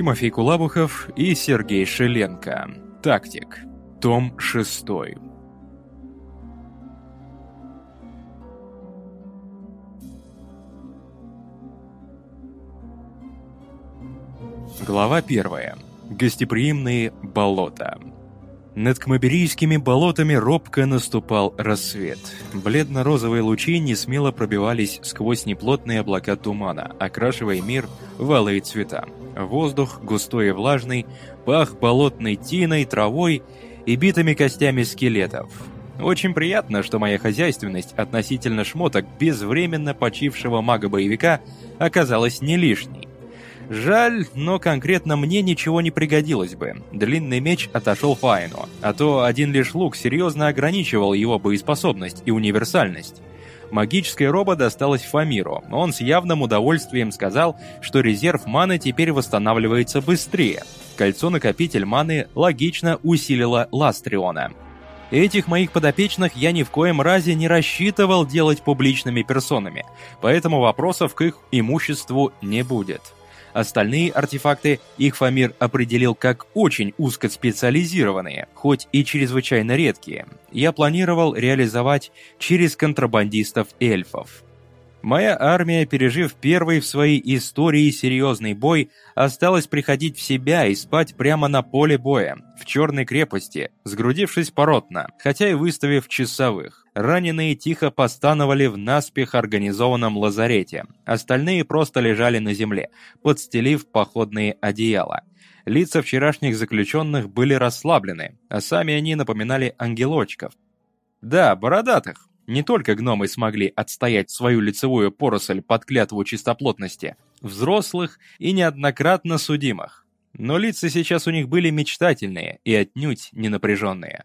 Тимофей Кулабухов и Сергей Шеленко. Тактик. Том 6. Глава 1. Гостеприимные болота. Над Кмаберийскими болотами робко наступал рассвет. Бледно-розовые лучи несмело пробивались сквозь неплотные облака тумана, окрашивая мир в алые цвета. Воздух, густой и влажный, пах болотной тиной, травой и битыми костями скелетов. Очень приятно, что моя хозяйственность относительно шмоток безвременно почившего мага-боевика оказалась не лишней. Жаль, но конкретно мне ничего не пригодилось бы. Длинный меч отошел Файну, а то один лишь лук серьезно ограничивал его боеспособность и универсальность. Магическая роба досталась Фамиру. Он с явным удовольствием сказал, что резерв маны теперь восстанавливается быстрее. Кольцо-накопитель маны логично усилило Ластриона. Этих моих подопечных я ни в коем разе не рассчитывал делать публичными персонами, поэтому вопросов к их имуществу не будет. Остальные артефакты их Фамир определил как очень узкоспециализированные, хоть и чрезвычайно редкие. Я планировал реализовать через контрабандистов-эльфов. Моя армия, пережив первый в своей истории серьезный бой, осталась приходить в себя и спать прямо на поле боя, в черной крепости, сгрудившись поротно, хотя и выставив часовых. Раненые тихо постановали в наспех организованном лазарете, остальные просто лежали на земле, подстелив походные одеяла. Лица вчерашних заключенных были расслаблены, а сами они напоминали ангелочков. Да, бородатых, не только гномы смогли отстоять свою лицевую поросль под клятву чистоплотности, взрослых и неоднократно судимых. Но лица сейчас у них были мечтательные и отнюдь не напряженные.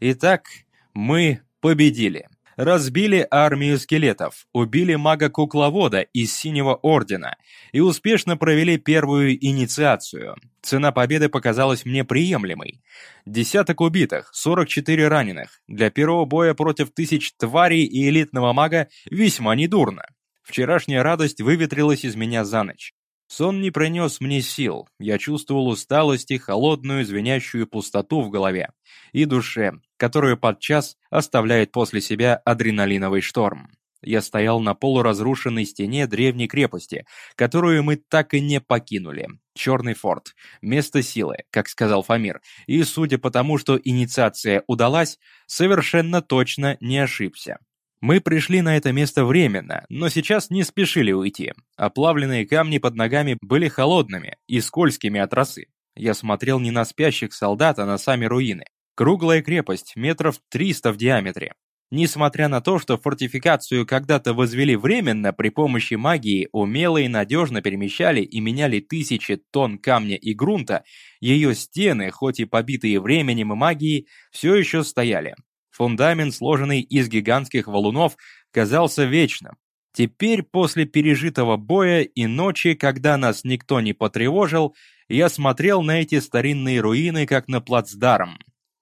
Итак, мы победили разбили армию скелетов, убили мага-кукловода из Синего Ордена и успешно провели первую инициацию. Цена победы показалась мне приемлемой. Десяток убитых, 44 раненых. Для первого боя против тысяч тварей и элитного мага весьма недурно. Вчерашняя радость выветрилась из меня за ночь. Сон не принес мне сил, я чувствовал усталость и холодную звенящую пустоту в голове и душе, которую подчас оставляет после себя адреналиновый шторм. Я стоял на полуразрушенной стене древней крепости, которую мы так и не покинули. Черный форт. Место силы, как сказал Фамир. И судя по тому, что инициация удалась, совершенно точно не ошибся. Мы пришли на это место временно, но сейчас не спешили уйти. Оплавленные камни под ногами были холодными и скользкими от росы. Я смотрел не на спящих солдат, а на сами руины. Круглая крепость, метров 300 в диаметре. Несмотря на то, что фортификацию когда-то возвели временно, при помощи магии умело и надежно перемещали и меняли тысячи тонн камня и грунта, ее стены, хоть и побитые временем и магией, все еще стояли. Фундамент, сложенный из гигантских валунов, казался вечным. Теперь, после пережитого боя и ночи, когда нас никто не потревожил, я смотрел на эти старинные руины, как на плацдарм.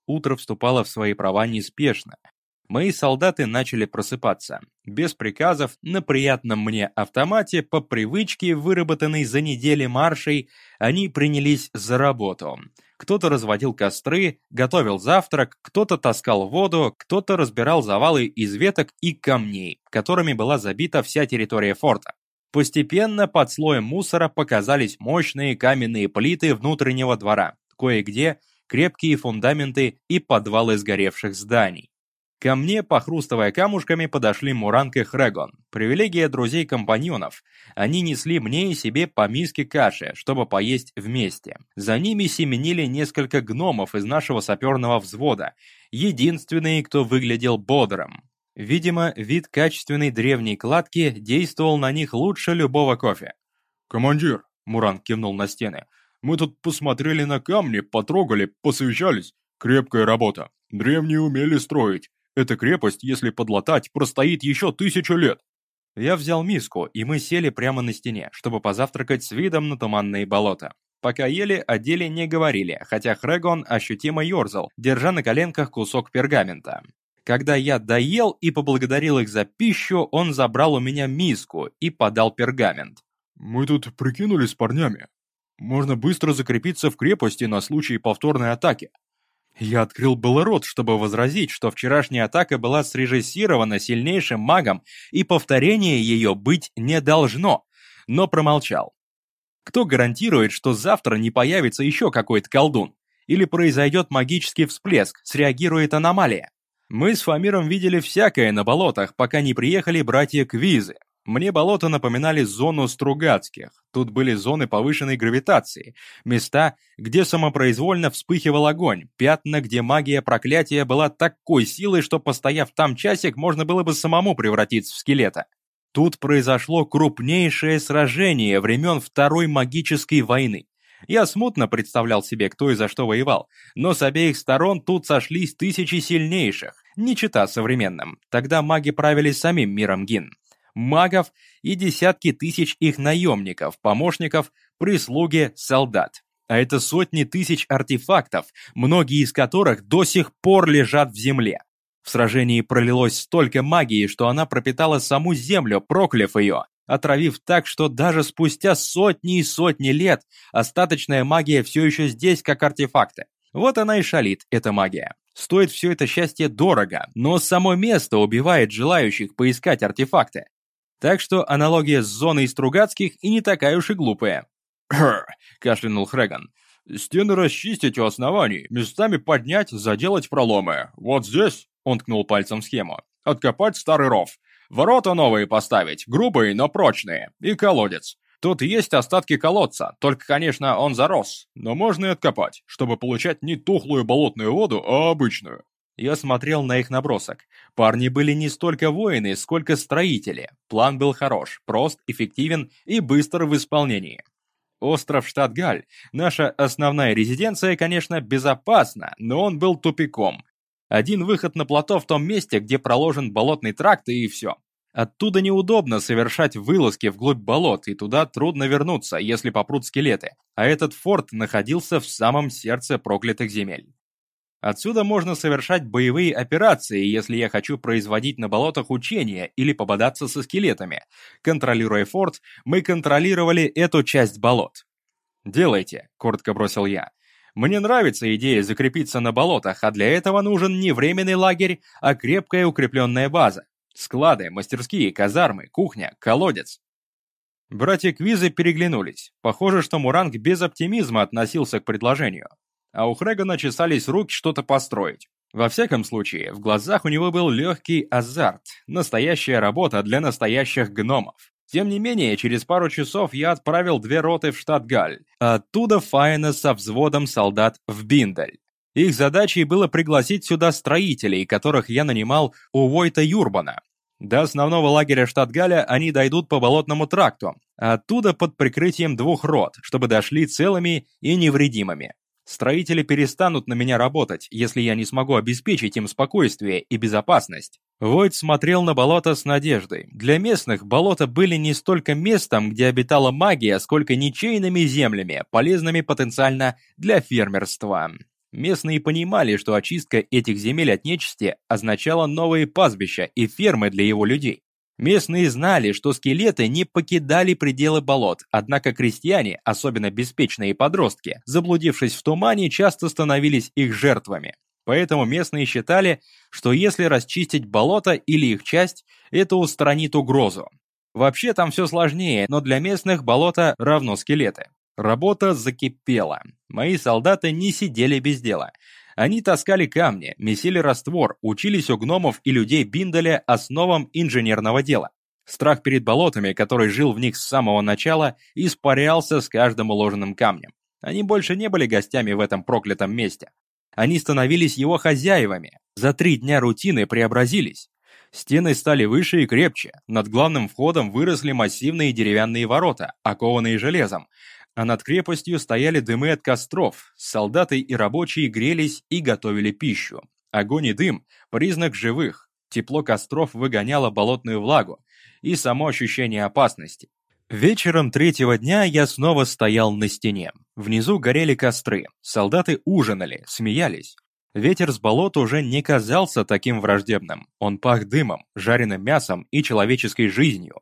Утро вступало в свои права неспешно. Мои солдаты начали просыпаться. Без приказов, на приятном мне автомате, по привычке, выработанной за недели маршей, они принялись за работу. Кто-то разводил костры, готовил завтрак, кто-то таскал воду, кто-то разбирал завалы из веток и камней, которыми была забита вся территория форта. Постепенно под слоем мусора показались мощные каменные плиты внутреннего двора, кое-где крепкие фундаменты и подвалы сгоревших зданий. Ко мне, похрустывая камушками, подошли Муранг и Хрегон. Привилегия друзей-компаньонов. Они несли мне и себе по миске каши, чтобы поесть вместе. За ними семенили несколько гномов из нашего саперного взвода, единственные, кто выглядел бодрым. Видимо, вид качественной древней кладки действовал на них лучше любого кофе. «Командир», — Муранг кивнул на стены, — «мы тут посмотрели на камни, потрогали, посовещались. Крепкая работа. Древние умели строить. Эта крепость, если подлатать, простоит еще тысячу лет. Я взял миску, и мы сели прямо на стене, чтобы позавтракать с видом на туманные болота. Пока ели, о деле не говорили, хотя Хрегон ощутимо ерзал, держа на коленках кусок пергамента. Когда я доел и поблагодарил их за пищу, он забрал у меня миску и подал пергамент. «Мы тут прикинули с парнями. Можно быстро закрепиться в крепости на случай повторной атаки. Я открыл был рот, чтобы возразить, что вчерашняя атака была срежиссирована сильнейшим магом, и повторение ее быть не должно, но промолчал. Кто гарантирует, что завтра не появится еще какой-то колдун? Или произойдет магический всплеск, среагирует аномалия? Мы с Фамиром видели всякое на болотах, пока не приехали братья Квизы. Мне болота напоминали зону Стругацких. Тут были зоны повышенной гравитации, места, где самопроизвольно вспыхивал огонь, пятна, где магия проклятия была такой силой, что, постояв там часик, можно было бы самому превратиться в скелета. Тут произошло крупнейшее сражение времен Второй магической войны. Я смутно представлял себе, кто и за что воевал, но с обеих сторон тут сошлись тысячи сильнейших, не чита современным. Тогда маги правили самим миром Гин магов и десятки тысяч их наемников, помощников, прислуги, солдат. А это сотни тысяч артефактов, многие из которых до сих пор лежат в земле. В сражении пролилось столько магии, что она пропитала саму землю, прокляв ее, отравив так, что даже спустя сотни и сотни лет остаточная магия все еще здесь, как артефакты. Вот она и шалит, эта магия. Стоит все это счастье дорого, но само место убивает желающих поискать артефакты. Так что аналогия с зоной Стругацких и не такая уж и глупая. Кашлянул Хреган. «Стены расчистить у оснований, местами поднять, заделать проломы. Вот здесь...» – он ткнул пальцем в схему. «Откопать старый ров. Ворота новые поставить, грубые, но прочные. И колодец. Тут есть остатки колодца, только, конечно, он зарос. Но можно и откопать, чтобы получать не тухлую болотную воду, а обычную. Я смотрел на их набросок. Парни были не столько воины, сколько строители. План был хорош, прост, эффективен и быстр в исполнении. Остров Штатгаль, наша основная резиденция, конечно, безопасна, но он был тупиком. Один выход на плато в том месте, где проложен болотный тракт и все. Оттуда неудобно совершать вылазки вглубь болот, и туда трудно вернуться, если попрут скелеты. А этот форт находился в самом сердце проклятых земель. Отсюда можно совершать боевые операции, если я хочу производить на болотах учения или пободаться со скелетами. Контролируя форт, мы контролировали эту часть болот. «Делайте», — коротко бросил я. «Мне нравится идея закрепиться на болотах, а для этого нужен не временный лагерь, а крепкая укрепленная база. Склады, мастерские, казармы, кухня, колодец». Братья Квизы переглянулись. Похоже, что Муранг без оптимизма относился к предложению а у Хрегана чесались руки что-то построить. Во всяком случае, в глазах у него был легкий азарт, настоящая работа для настоящих гномов. Тем не менее, через пару часов я отправил две роты в штат Галь, а оттуда Файна со взводом солдат в Биндель. Их задачей было пригласить сюда строителей, которых я нанимал у Войта Юрбана. До основного лагеря штат Галя они дойдут по болотному тракту, а оттуда под прикрытием двух рот, чтобы дошли целыми и невредимыми. Строители перестанут на меня работать, если я не смогу обеспечить им спокойствие и безопасность. Войт смотрел на болото с надеждой. Для местных болота были не столько местом, где обитала магия, сколько ничейными землями, полезными потенциально для фермерства. Местные понимали, что очистка этих земель от нечисти означала новые пастбища и фермы для его людей. Местные знали, что скелеты не покидали пределы болот, однако крестьяне, особенно беспечные подростки, заблудившись в тумане, часто становились их жертвами. Поэтому местные считали, что если расчистить болото или их часть, это устранит угрозу. Вообще там все сложнее, но для местных болото равно скелеты. Работа закипела. Мои солдаты не сидели без дела. Они таскали камни, месили раствор, учились у гномов и людей Биндаля основам инженерного дела. Страх перед болотами, который жил в них с самого начала, испарялся с каждым уложенным камнем. Они больше не были гостями в этом проклятом месте. Они становились его хозяевами. За три дня рутины преобразились. Стены стали выше и крепче, над главным входом выросли массивные деревянные ворота, окованные железом, а над крепостью стояли дымы от костров, солдаты и рабочие грелись и готовили пищу. Огонь и дым – признак живых, тепло костров выгоняло болотную влагу и само ощущение опасности. Вечером третьего дня я снова стоял на стене. Внизу горели костры, солдаты ужинали, смеялись. Ветер с болота уже не казался таким враждебным. Он пах дымом, жареным мясом и человеческой жизнью.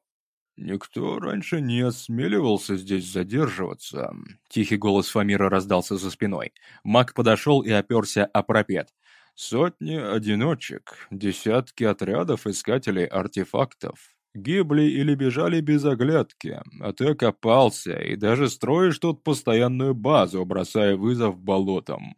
«Никто раньше не осмеливался здесь задерживаться», — тихий голос Фамира раздался за спиной. Маг подошел и оперся о пропет. «Сотни одиночек, десятки отрядов искателей артефактов. Гибли или бежали без оглядки, а ты окопался и даже строишь тут постоянную базу, бросая вызов болотам».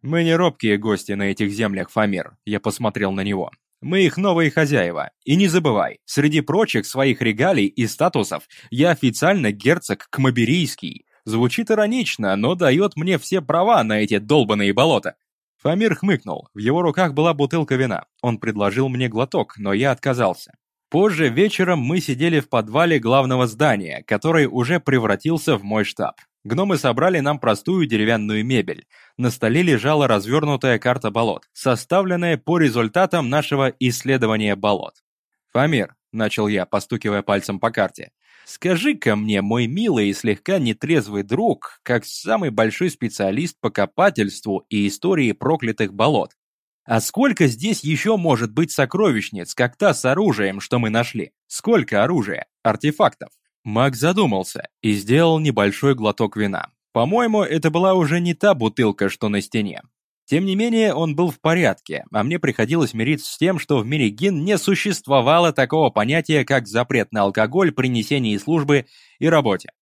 «Мы не робкие гости на этих землях, Фамир», — я посмотрел на него. Мы их новые хозяева. И не забывай, среди прочих своих регалий и статусов я официально герцог Кмаберийский. Звучит иронично, но дает мне все права на эти долбанные болота. Фамир хмыкнул. В его руках была бутылка вина. Он предложил мне глоток, но я отказался. Позже вечером мы сидели в подвале главного здания, который уже превратился в мой штаб. Гномы собрали нам простую деревянную мебель. На столе лежала развернутая карта болот, составленная по результатам нашего исследования болот. «Фамир», — начал я, постукивая пальцем по карте, «скажи-ка мне, мой милый и слегка нетрезвый друг, как самый большой специалист по копательству и истории проклятых болот, а сколько здесь еще может быть сокровищниц, как та с оружием, что мы нашли? Сколько оружия, артефактов?» Маг задумался и сделал небольшой глоток вина. По-моему, это была уже не та бутылка, что на стене. Тем не менее, он был в порядке, а мне приходилось мириться с тем, что в мире гин не существовало такого понятия, как запрет на алкоголь при несении службы и работе.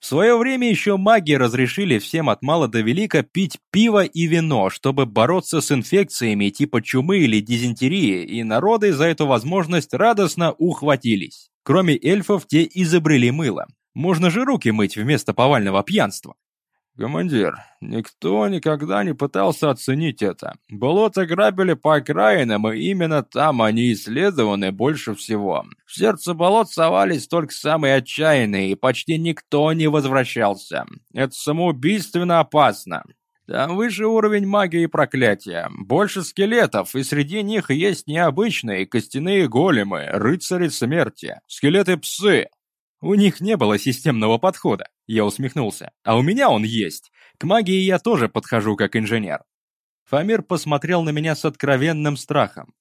В свое время еще маги разрешили всем от мала до велика пить пиво и вино, чтобы бороться с инфекциями типа чумы или дизентерии, и народы за эту возможность радостно ухватились. Кроме эльфов, те изобрели мыло. Можно же руки мыть вместо повального пьянства. «Командир, никто никогда не пытался оценить это. Болота грабили по окраинам, и именно там они исследованы больше всего. В сердце болот совались только самые отчаянные, и почти никто не возвращался. Это самоубийственно опасно. Там выше уровень магии и проклятия, больше скелетов, и среди них есть необычные костяные големы, рыцари смерти, скелеты-псы. У них не было системного подхода, я усмехнулся, а у меня он есть. К магии я тоже подхожу как инженер. Фамир посмотрел на меня с откровенным страхом.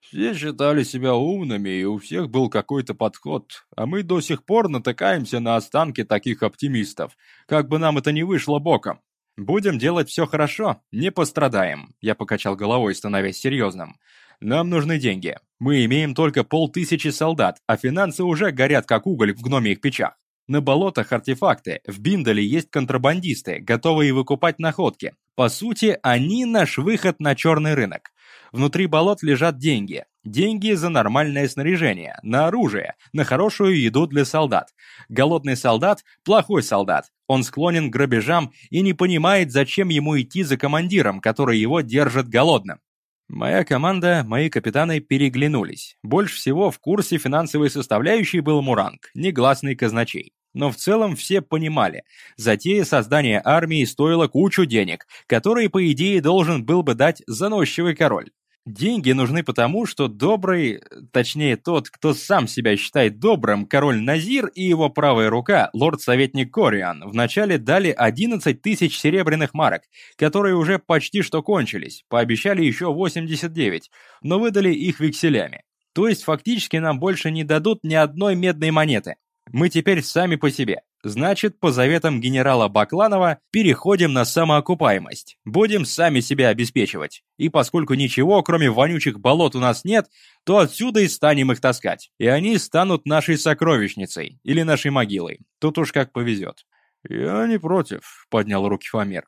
Все считали себя умными, и у всех был какой-то подход, а мы до сих пор натыкаемся на останки таких оптимистов, как бы нам это ни вышло боком. «Будем делать все хорошо, не пострадаем», — я покачал головой, становясь серьезным. «Нам нужны деньги. Мы имеем только полтысячи солдат, а финансы уже горят как уголь в гномиях печах. На болотах артефакты, в Биндале есть контрабандисты, готовые выкупать находки. По сути, они наш выход на черный рынок. Внутри болот лежат деньги. Деньги за нормальное снаряжение, на оружие, на хорошую еду для солдат. Голодный солдат – плохой солдат. Он склонен к грабежам и не понимает, зачем ему идти за командиром, который его держит голодным. Моя команда, мои капитаны переглянулись. Больше всего в курсе финансовой составляющей был Муранг, негласный казначей. Но в целом все понимали, затея создания армии стоила кучу денег, которые, по идее, должен был бы дать заносчивый король. Деньги нужны потому, что добрый, точнее тот, кто сам себя считает добрым, король Назир и его правая рука, лорд-советник Кориан, вначале дали 11 тысяч серебряных марок, которые уже почти что кончились, пообещали еще 89, но выдали их векселями. То есть фактически нам больше не дадут ни одной медной монеты. Мы теперь сами по себе. Значит, по заветам генерала Бакланова, переходим на самоокупаемость. Будем сами себя обеспечивать. И поскольку ничего, кроме вонючих болот у нас нет, то отсюда и станем их таскать. И они станут нашей сокровищницей или нашей могилой. Тут уж как повезет. «Я не против», — поднял руки Фомер.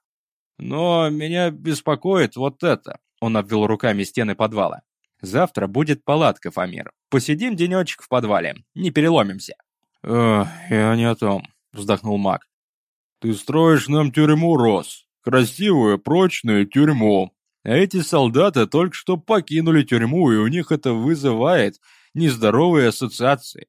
«Но меня беспокоит вот это», — он обвел руками стены подвала. «Завтра будет палатка, Фомер. Посидим денечек в подвале, не переломимся». «Эх, я не о том», вздохнул маг. «Ты строишь нам тюрьму, Рос. Красивую, прочную тюрьму. А эти солдаты только что покинули тюрьму, и у них это вызывает нездоровые ассоциации.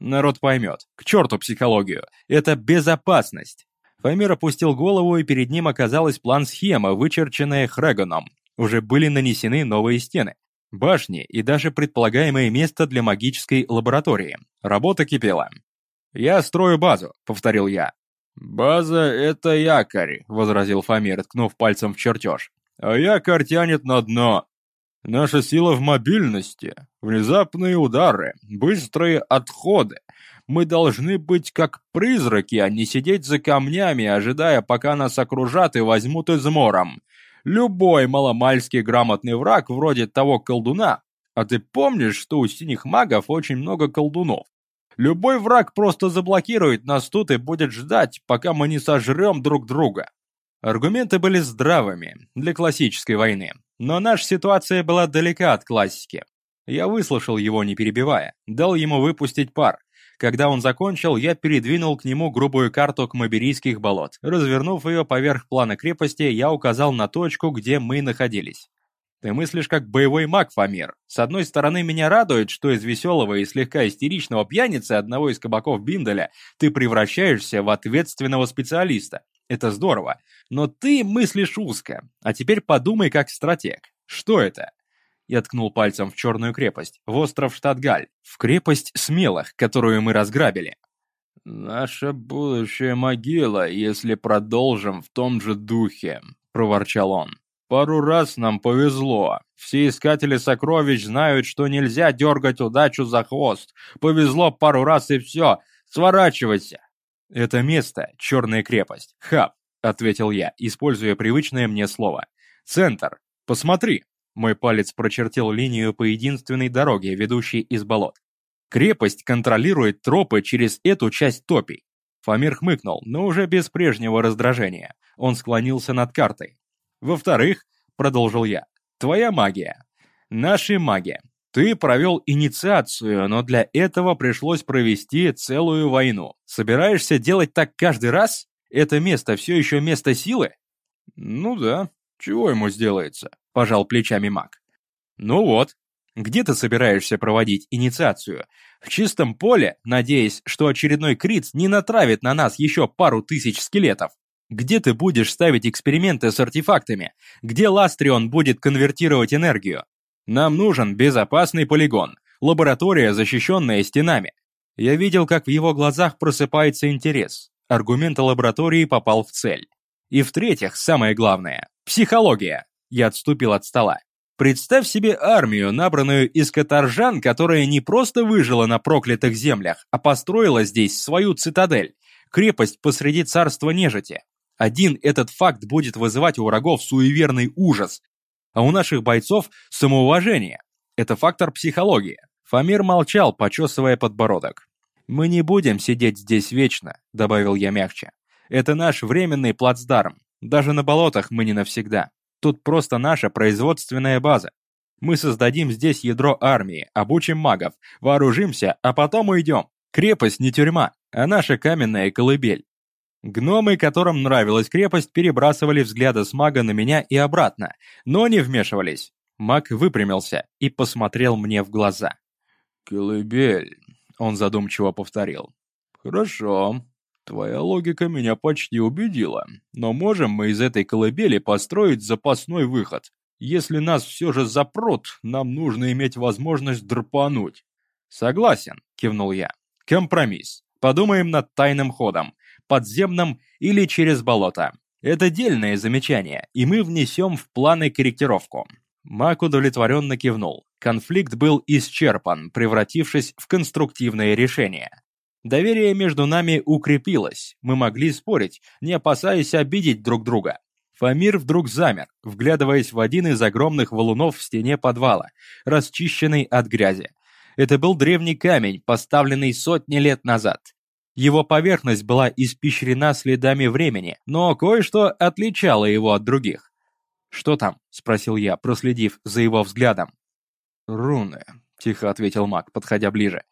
Народ поймет. К черту психологию. Это безопасность. Фамир опустил голову, и перед ним оказалась план-схема, вычерченная Хрэгоном. Уже были нанесены новые стены, башни и даже предполагаемое место для магической лаборатории. Работа кипела. «Я строю базу», — повторил я. «База — это якорь», — возразил Фамир, ткнув пальцем в чертеж. «А якорь тянет на дно. Наша сила в мобильности, внезапные удары, быстрые отходы. Мы должны быть как призраки, а не сидеть за камнями, ожидая, пока нас окружат и возьмут измором. Любой маломальский грамотный враг, вроде того колдуна, а ты помнишь, что у синих магов очень много колдунов? Любой враг просто заблокирует нас тут и будет ждать, пока мы не сожрем друг друга. Аргументы были здравыми для классической войны, но наша ситуация была далека от классики. Я выслушал его, не перебивая, дал ему выпустить пар, когда он закончил, я передвинул к нему грубую карту Кмаберийских болот. Развернув ее поверх плана крепости, я указал на точку, где мы находились. Ты мыслишь как боевой маг, Фамир. С одной стороны, меня радует, что из веселого и слегка истеричного пьяницы одного из кабаков Бинделя ты превращаешься в ответственного специалиста. Это здорово. Но ты мыслишь узко. А теперь подумай как стратег. Что это? Я ткнул пальцем в черную крепость, в остров Штатгаль, в крепость смелых, которую мы разграбили. «Наша будущая могила, если продолжим в том же духе», — проворчал он. «Пару раз нам повезло. Все искатели сокровищ знают, что нельзя дергать удачу за хвост. Повезло пару раз и все. Сворачивайся!» «Это место — черная крепость. Хаб», — ответил я, используя привычное мне слово. «Центр. Посмотри». Мой палец прочертил линию по единственной дороге, ведущей из болот. Крепость контролирует тропы через эту часть топий. Фамир хмыкнул, но уже без прежнего раздражения. Он склонился над картой. Во-вторых, продолжил я, твоя магия. Наша магия. Ты провел инициацию, но для этого пришлось провести целую войну. Собираешься делать так каждый раз? Это место все еще место силы? Ну да, чего ему сделается? — пожал плечами маг. «Ну вот, где ты собираешься проводить инициацию? В чистом поле, надеясь, что очередной крит не натравит на нас еще пару тысяч скелетов? Где ты будешь ставить эксперименты с артефактами? Где Ластрион будет конвертировать энергию? Нам нужен безопасный полигон, лаборатория, защищенная стенами. Я видел, как в его глазах просыпается интерес. Аргумент о лаборатории попал в цель. И в-третьих, самое главное – психология. Я отступил от стола. Представь себе армию, набранную из каторжан, которая не просто выжила на проклятых землях, а построила здесь свою цитадель, крепость посреди царства нежити. Один этот факт будет вызывать у врагов суеверный ужас, а у наших бойцов самоуважение. Это фактор психологии. Фамир молчал, почесывая подбородок. «Мы не будем сидеть здесь вечно», — добавил я мягче. «Это наш временный плацдарм. Даже на болотах мы не навсегда. Тут просто наша производственная база. Мы создадим здесь ядро армии, обучим магов, вооружимся, а потом уйдем. Крепость не тюрьма, а наша каменная колыбель. Гномы, которым нравилась крепость, перебрасывали взгляды с мага на меня и обратно, но не вмешивались. Маг выпрямился и посмотрел мне в глаза. «Колыбель», — он задумчиво повторил. «Хорошо. Твоя логика меня почти убедила, но можем мы из этой колыбели построить запасной выход. Если нас все же запрут, нам нужно иметь возможность дрпануть. Согласен, кивнул я. Компромисс. Подумаем над тайным ходом, подземным или через болото. Это дельное замечание, и мы внесем в планы корректировку. Мак удовлетворенно кивнул. Конфликт был исчерпан, превратившись в конструктивное решение. Доверие между нами укрепилось, мы могли спорить, не опасаясь обидеть друг друга. Фамир вдруг замер, вглядываясь в один из огромных валунов в стене подвала, расчищенный от грязи. Это был древний камень, поставленный сотни лет назад. Его поверхность была испещрена следами времени, но кое-что отличало его от других. «Что там?» — спросил я, проследив за его взглядом. «Руны», — тихо ответил маг, подходя ближе.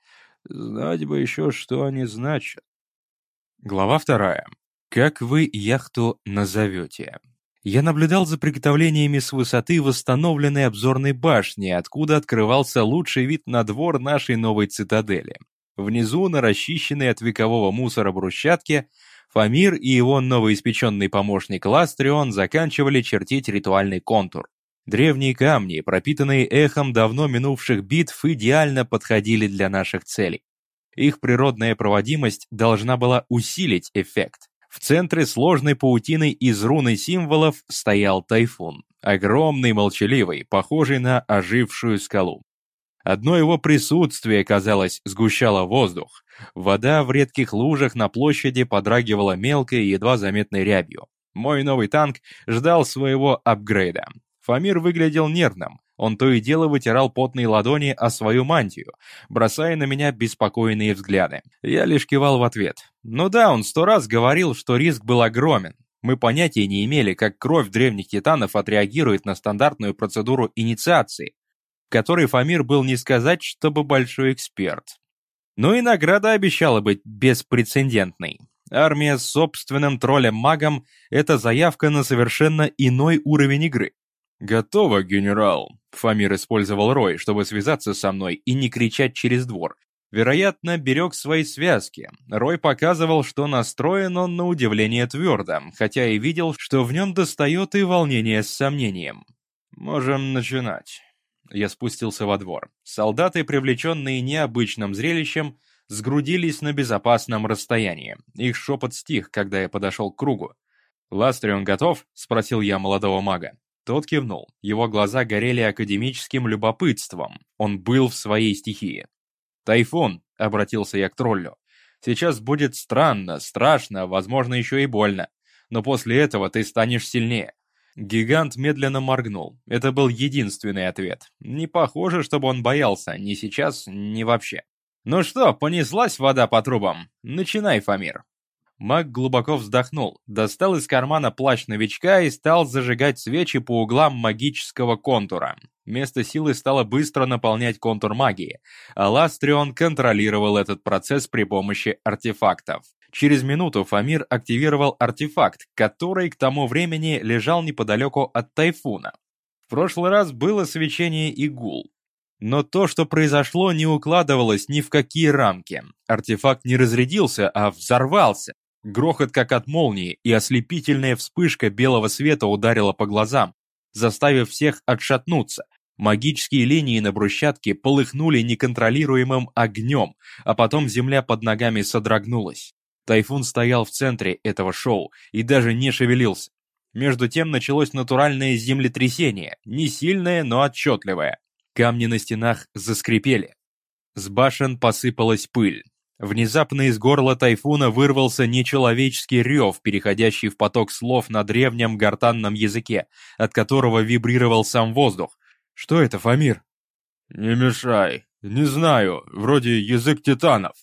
Знать бы еще, что они значат. Глава вторая. Как вы яхту назовете? Я наблюдал за приготовлениями с высоты восстановленной обзорной башни, откуда открывался лучший вид на двор нашей новой цитадели. Внизу, на расчищенной от векового мусора брусчатке, Фамир и его новоиспеченный помощник Ластрион заканчивали чертить ритуальный контур. Древние камни, пропитанные эхом давно минувших битв, идеально подходили для наших целей. Их природная проводимость должна была усилить эффект. В центре сложной паутины из рун и символов стоял тайфун, огромный, молчаливый, похожий на ожившую скалу. Одно его присутствие, казалось, сгущало воздух. Вода в редких лужах на площади подрагивала мелкой, едва заметной рябью. Мой новый танк ждал своего апгрейда. Фамир выглядел нервным. Он то и дело вытирал потные ладони о свою мантию, бросая на меня беспокойные взгляды. Я лишь кивал в ответ. Ну да, он сто раз говорил, что риск был огромен. Мы понятия не имели, как кровь древних титанов отреагирует на стандартную процедуру инициации, которой Фамир был не сказать, чтобы большой эксперт. Но и награда обещала быть беспрецедентной. Армия с собственным троллем-магом – это заявка на совершенно иной уровень игры. «Готово, генерал!» Фамир использовал Рой, чтобы связаться со мной и не кричать через двор. Вероятно, берег свои связки. Рой показывал, что настроен он на удивление твердо, хотя и видел, что в нем достает и волнение с сомнением. «Можем начинать». Я спустился во двор. Солдаты, привлеченные необычным зрелищем, сгрудились на безопасном расстоянии. Их шепот стих, когда я подошел к кругу. «Ластрион готов?» — спросил я молодого мага. Тот кивнул. Его глаза горели академическим любопытством. Он был в своей стихии. «Тайфун», — обратился я к троллю. «Сейчас будет странно, страшно, возможно, еще и больно. Но после этого ты станешь сильнее». Гигант медленно моргнул. Это был единственный ответ. Не похоже, чтобы он боялся, ни сейчас, ни вообще. «Ну что, понеслась вода по трубам? Начинай, Фамир». Маг глубоко вздохнул, достал из кармана плащ новичка и стал зажигать свечи по углам магического контура. Место силы стало быстро наполнять контур магии, а Ластрион контролировал этот процесс при помощи артефактов. Через минуту Фамир активировал артефакт, который к тому времени лежал неподалеку от Тайфуна. В прошлый раз было свечение и гул. Но то, что произошло, не укладывалось ни в какие рамки. Артефакт не разрядился, а взорвался. Грохот как от молнии, и ослепительная вспышка белого света ударила по глазам, заставив всех отшатнуться. Магические линии на брусчатке полыхнули неконтролируемым огнем, а потом земля под ногами содрогнулась. Тайфун стоял в центре этого шоу и даже не шевелился. Между тем началось натуральное землетрясение, не сильное, но отчетливое. Камни на стенах заскрипели. С башен посыпалась пыль. Внезапно из горла тайфуна вырвался нечеловеческий рев, переходящий в поток слов на древнем гортанном языке, от которого вибрировал сам воздух. «Что это, Фамир?» «Не мешай. Не знаю. Вроде язык титанов».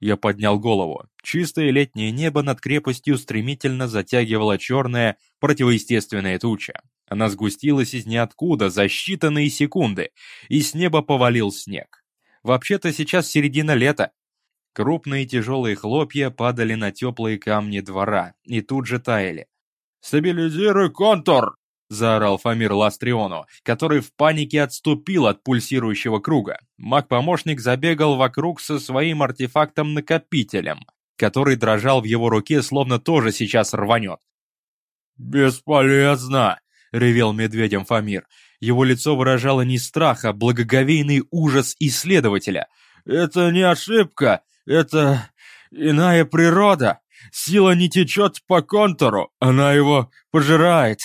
Я поднял голову. Чистое летнее небо над крепостью стремительно затягивала черная, противоестественная туча. Она сгустилась из ниоткуда за считанные секунды, и с неба повалил снег. Вообще-то сейчас середина лета, Крупные тяжелые хлопья падали на теплые камни двора и тут же таяли. «Стабилизируй контур!» — заорал Фамир Ластриону, который в панике отступил от пульсирующего круга. Маг-помощник забегал вокруг со своим артефактом-накопителем, который дрожал в его руке, словно тоже сейчас рванет. «Бесполезно!» — ревел медведем Фамир. Его лицо выражало не страх, а благоговейный ужас исследователя. «Это не ошибка! Это иная природа. Сила не течет по контуру, она его пожирает.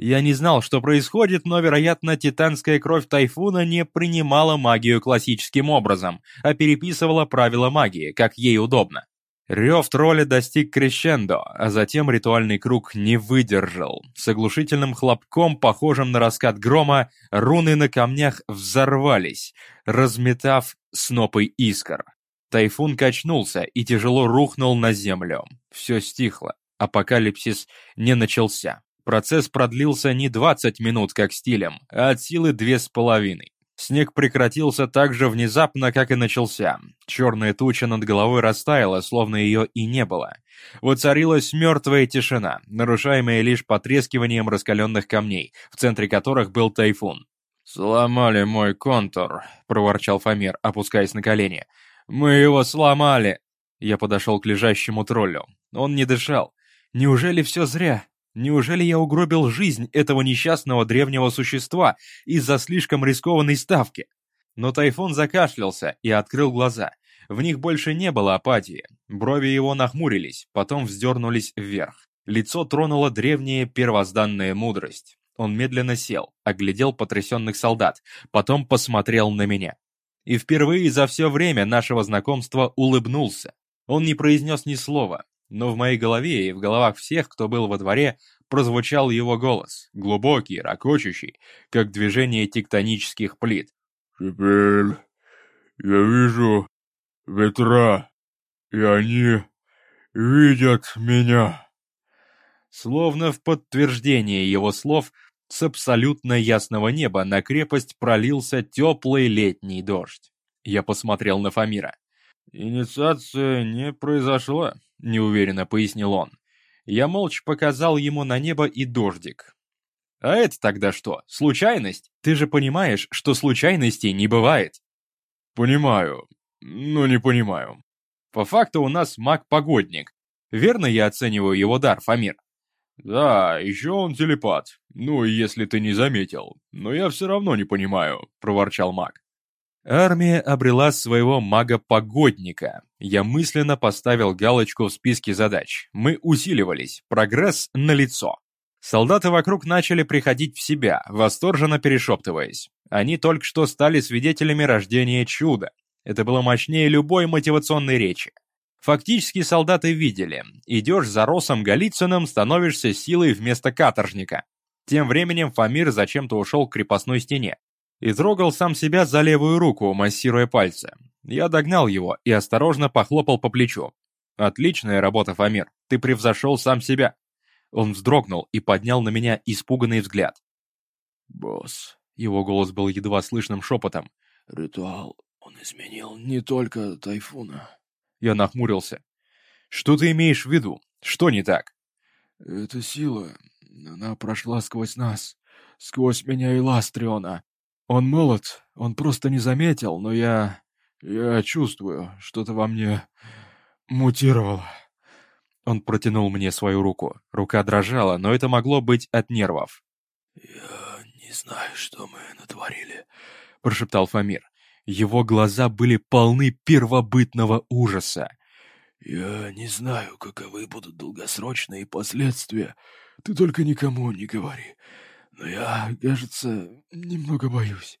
Я не знал, что происходит, но, вероятно, титанская кровь Тайфуна не принимала магию классическим образом, а переписывала правила магии, как ей удобно. Рев тролля достиг крещендо, а затем ритуальный круг не выдержал. С оглушительным хлопком, похожим на раскат грома, руны на камнях взорвались, разметав снопы искр. Тайфун качнулся и тяжело рухнул на землю. Все стихло. Апокалипсис не начался. Процесс продлился не 20 минут, как стилем, а от силы две с половиной. Снег прекратился так же внезапно, как и начался. Черная туча над головой растаяла, словно ее и не было. Воцарилась мертвая тишина, нарушаемая лишь потрескиванием раскаленных камней, в центре которых был тайфун. «Сломали мой контур», — проворчал Фомир, опускаясь на колени. Мы его сломали!» Я подошел к лежащему троллю. Он не дышал. Неужели все зря? Неужели я угробил жизнь этого несчастного древнего существа из-за слишком рискованной ставки? Но Тайфун закашлялся и открыл глаза. В них больше не было апатии. Брови его нахмурились, потом вздернулись вверх. Лицо тронула древняя первозданная мудрость. Он медленно сел, оглядел потрясенных солдат, потом посмотрел на меня. И впервые за все время нашего знакомства улыбнулся. Он не произнес ни слова, но в моей голове и в головах всех, кто был во дворе, прозвучал его голос, глубокий, ракочущий, как движение тектонических плит. «Теперь я вижу ветра, и они видят меня». Словно в подтверждение его слов, с абсолютно ясного неба на крепость пролился теплый летний дождь. Я посмотрел на Фамира. «Инициация не произошла», — неуверенно пояснил он. Я молча показал ему на небо и дождик. «А это тогда что, случайность? Ты же понимаешь, что случайностей не бывает?» «Понимаю, но не понимаю». «По факту у нас маг-погодник. Верно я оцениваю его дар, Фамир?» «Да, еще он телепат. Ну, если ты не заметил. Но я все равно не понимаю», — проворчал маг. Армия обрела своего мага-погодника. Я мысленно поставил галочку в списке задач. Мы усиливались. Прогресс налицо. Солдаты вокруг начали приходить в себя, восторженно перешептываясь. Они только что стали свидетелями рождения чуда. Это было мощнее любой мотивационной речи. Фактически солдаты видели, идешь за Росом Голицыным, становишься силой вместо каторжника. Тем временем Фамир зачем-то ушел к крепостной стене и трогал сам себя за левую руку, массируя пальцы. Я догнал его и осторожно похлопал по плечу. «Отличная работа, Фамир, ты превзошел сам себя». Он вздрогнул и поднял на меня испуганный взгляд. «Босс», — его голос был едва слышным шепотом, — «ритуал он изменил не только Тайфуна». Я нахмурился. «Что ты имеешь в виду? Что не так?» «Эта сила, она прошла сквозь нас, сквозь меня и Ластриона. Он молод, он просто не заметил, но я... я чувствую, что-то во мне мутировало». Он протянул мне свою руку. Рука дрожала, но это могло быть от нервов. «Я не знаю, что мы натворили», — прошептал Фамир. Его глаза были полны первобытного ужаса. «Я не знаю, каковы будут долгосрочные последствия. Ты только никому не говори. Но я, кажется, немного боюсь».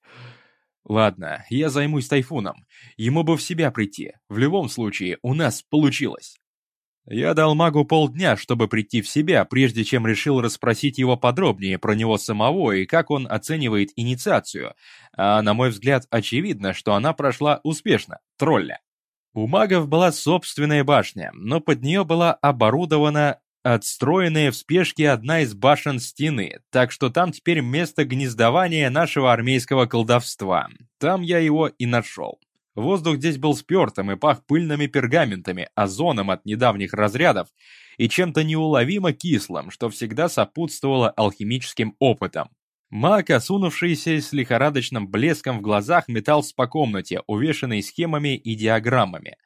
«Ладно, я займусь Тайфуном. Ему бы в себя прийти. В любом случае, у нас получилось». Я дал магу полдня, чтобы прийти в себя, прежде чем решил расспросить его подробнее про него самого и как он оценивает инициацию. А на мой взгляд, очевидно, что она прошла успешно. Тролля. У магов была собственная башня, но под нее была оборудована отстроенная в спешке одна из башен стены, так что там теперь место гнездования нашего армейского колдовства. Там я его и нашел. Воздух здесь был спертым и пах пыльными пергаментами, озоном от недавних разрядов и чем-то неуловимо кислым, что всегда сопутствовало алхимическим опытом. Маг, осунувшийся с лихорадочным блеском в глазах, метался по комнате, увешанной схемами и диаграммами.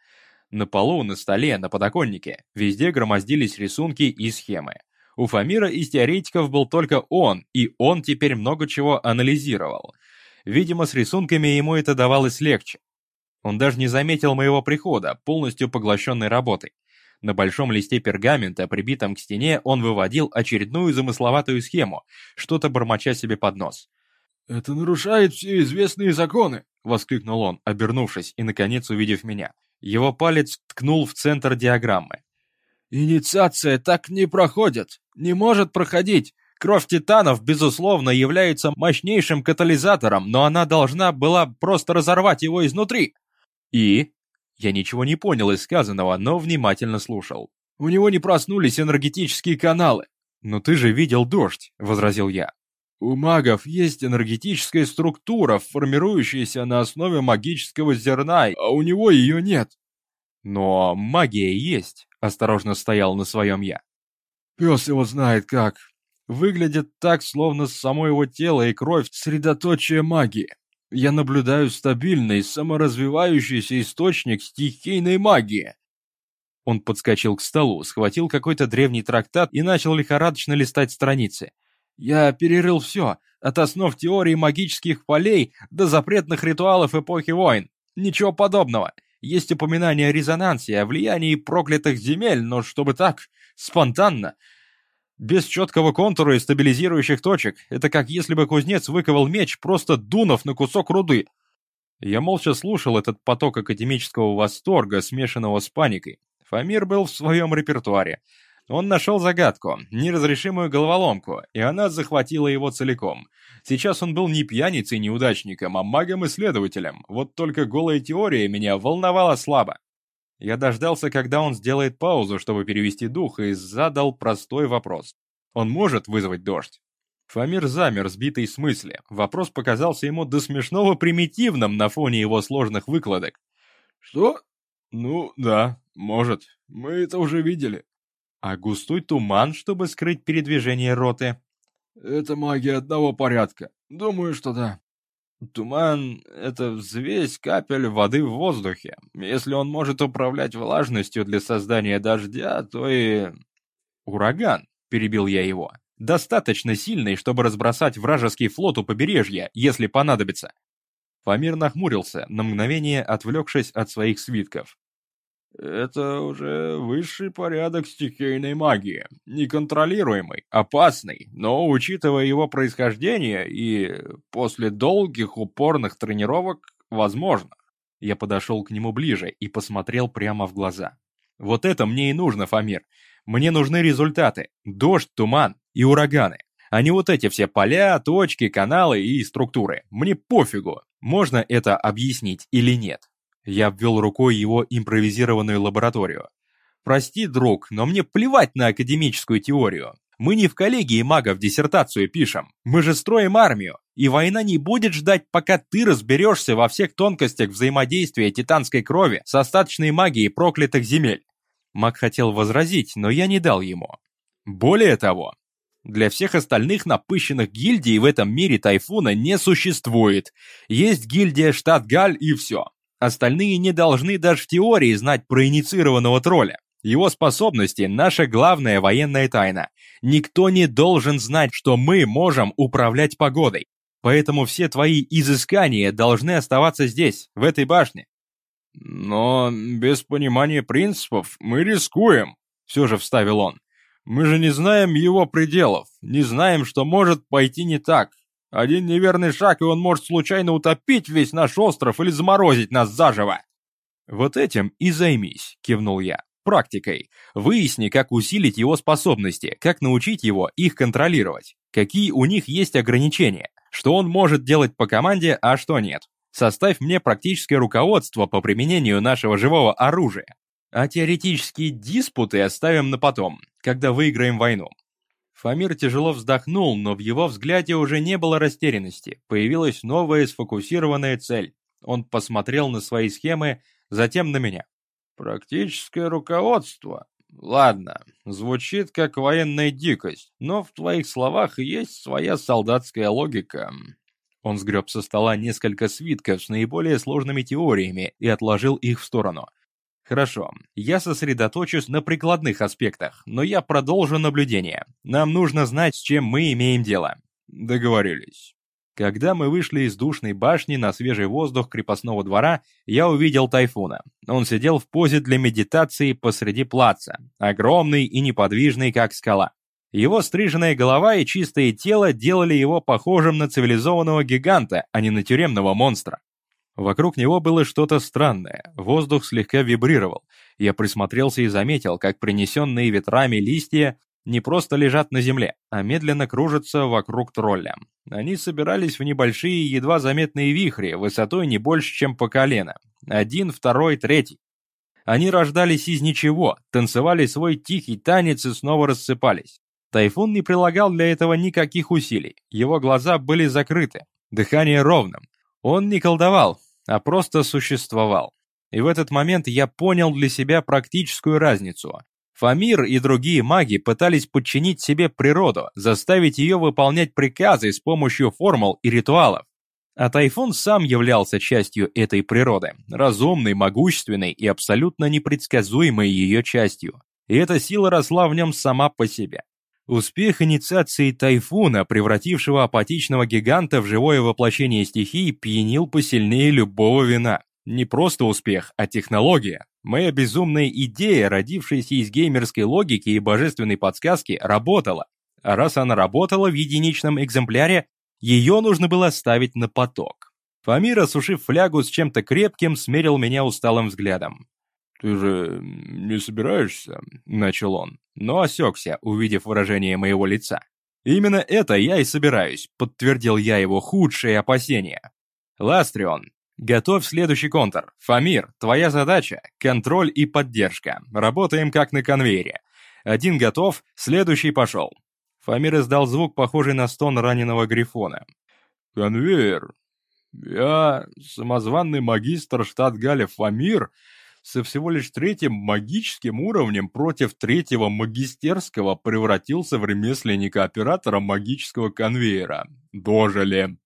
На полу, на столе, на подоконнике везде громоздились рисунки и схемы. У Фамира из теоретиков был только он, и он теперь много чего анализировал. Видимо, с рисунками ему это давалось легче. Он даже не заметил моего прихода, полностью поглощенной работой. На большом листе пергамента, прибитом к стене, он выводил очередную замысловатую схему, что-то бормоча себе под нос. «Это нарушает все известные законы!» — воскликнул он, обернувшись и, наконец, увидев меня. Его палец ткнул в центр диаграммы. «Инициация так не проходит! Не может проходить! Кровь титанов, безусловно, является мощнейшим катализатором, но она должна была просто разорвать его изнутри!» «И?» Я ничего не понял из сказанного, но внимательно слушал. «У него не проснулись энергетические каналы». «Но ты же видел дождь», — возразил я. «У магов есть энергетическая структура, формирующаяся на основе магического зерна, а у него ее нет». «Но магия есть», — осторожно стоял на своем я. «Пес его знает как. Выглядит так, словно само его тело и кровь — средоточие магии я наблюдаю стабильный, саморазвивающийся источник стихийной магии. Он подскочил к столу, схватил какой-то древний трактат и начал лихорадочно листать страницы. «Я перерыл все, от основ теории магических полей до запретных ритуалов эпохи войн. Ничего подобного. Есть упоминание о резонансе, о влиянии проклятых земель, но чтобы так, спонтанно, без четкого контура и стабилизирующих точек, это как если бы кузнец выковал меч, просто дунув на кусок руды. Я молча слушал этот поток академического восторга, смешанного с паникой. Фамир был в своем репертуаре. Он нашел загадку, неразрешимую головоломку, и она захватила его целиком. Сейчас он был не пьяницей неудачником, а магом-исследователем. Вот только голая теория меня волновала слабо. Я дождался, когда он сделает паузу, чтобы перевести дух, и задал простой вопрос. Он может вызвать дождь? Фамир замер, сбитый с мысли. Вопрос показался ему до смешного примитивным на фоне его сложных выкладок. «Что? Ну, да, может. Мы это уже видели». «А густой туман, чтобы скрыть передвижение роты?» «Это магия одного порядка. Думаю, что да». Туман — это взвесь капель воды в воздухе. Если он может управлять влажностью для создания дождя, то и... Ураган, перебил я его. Достаточно сильный, чтобы разбросать вражеский флот у побережья, если понадобится. Фамир нахмурился, на мгновение отвлекшись от своих свитков. Это уже высший порядок стихийной магии, неконтролируемый, опасный, но, учитывая его происхождение и после долгих упорных тренировок, возможно. Я подошел к нему ближе и посмотрел прямо в глаза. Вот это мне и нужно, Фамир. Мне нужны результаты. Дождь, туман и ураганы. А не вот эти все поля, точки, каналы и структуры. Мне пофигу, можно это объяснить или нет. Я обвел рукой его импровизированную лабораторию. «Прости, друг, но мне плевать на академическую теорию. Мы не в коллегии магов диссертацию пишем. Мы же строим армию. И война не будет ждать, пока ты разберешься во всех тонкостях взаимодействия титанской крови с остаточной магией проклятых земель». Маг хотел возразить, но я не дал ему. Более того, для всех остальных напыщенных гильдий в этом мире Тайфуна не существует. Есть гильдия Штатгаль и все. Остальные не должны даже в теории знать про инициированного тролля. Его способности – наша главная военная тайна. Никто не должен знать, что мы можем управлять погодой. Поэтому все твои изыскания должны оставаться здесь, в этой башне. Но без понимания принципов мы рискуем, все же вставил он. Мы же не знаем его пределов, не знаем, что может пойти не так. Один неверный шаг, и он может случайно утопить весь наш остров или заморозить нас заживо. Вот этим и займись, кивнул я. Практикой. Выясни, как усилить его способности, как научить его их контролировать, какие у них есть ограничения, что он может делать по команде, а что нет. Составь мне практическое руководство по применению нашего живого оружия. А теоретические диспуты оставим на потом, когда выиграем войну. Фамир тяжело вздохнул, но в его взгляде уже не было растерянности. Появилась новая сфокусированная цель. Он посмотрел на свои схемы, затем на меня. «Практическое руководство. Ладно, звучит как военная дикость, но в твоих словах есть своя солдатская логика». Он сгреб со стола несколько свитков с наиболее сложными теориями и отложил их в сторону. Хорошо, я сосредоточусь на прикладных аспектах, но я продолжу наблюдение. Нам нужно знать, с чем мы имеем дело. Договорились. Когда мы вышли из душной башни на свежий воздух крепостного двора, я увидел Тайфуна. Он сидел в позе для медитации посреди плаца, огромный и неподвижный, как скала. Его стриженная голова и чистое тело делали его похожим на цивилизованного гиганта, а не на тюремного монстра. Вокруг него было что-то странное, воздух слегка вибрировал. Я присмотрелся и заметил, как принесенные ветрами листья не просто лежат на земле, а медленно кружатся вокруг тролля. Они собирались в небольшие, едва заметные вихри, высотой не больше, чем по колено. Один, второй, третий. Они рождались из ничего, танцевали свой тихий танец и снова рассыпались. Тайфун не прилагал для этого никаких усилий, его глаза были закрыты, дыхание ровным. Он не колдовал, а просто существовал. И в этот момент я понял для себя практическую разницу. Фамир и другие маги пытались подчинить себе природу, заставить ее выполнять приказы с помощью формул и ритуалов. А Тайфун сам являлся частью этой природы, разумной, могущественной и абсолютно непредсказуемой ее частью. И эта сила росла в нем сама по себе. Успех инициации Тайфуна, превратившего апатичного гиганта в живое воплощение стихий, пьянил посильнее любого вина. Не просто успех, а технология. Моя безумная идея, родившаяся из геймерской логики и божественной подсказки, работала. А раз она работала в единичном экземпляре, ее нужно было ставить на поток. Фамир, осушив флягу с чем-то крепким, смерил меня усталым взглядом. «Ты же не собираешься?» — начал он, но осекся, увидев выражение моего лица. «Именно это я и собираюсь», — подтвердил я его худшие опасения. «Ластрион, готовь следующий контур. Фамир, твоя задача — контроль и поддержка. Работаем как на конвейере. Один готов, следующий пошел. Фамир издал звук, похожий на стон раненого грифона. «Конвейер. Я, самозванный магистр штат Галя Фамир, со всего лишь третьим магическим уровнем против третьего магистерского превратился в ремесленника-оператора магического конвейера. Дожили!»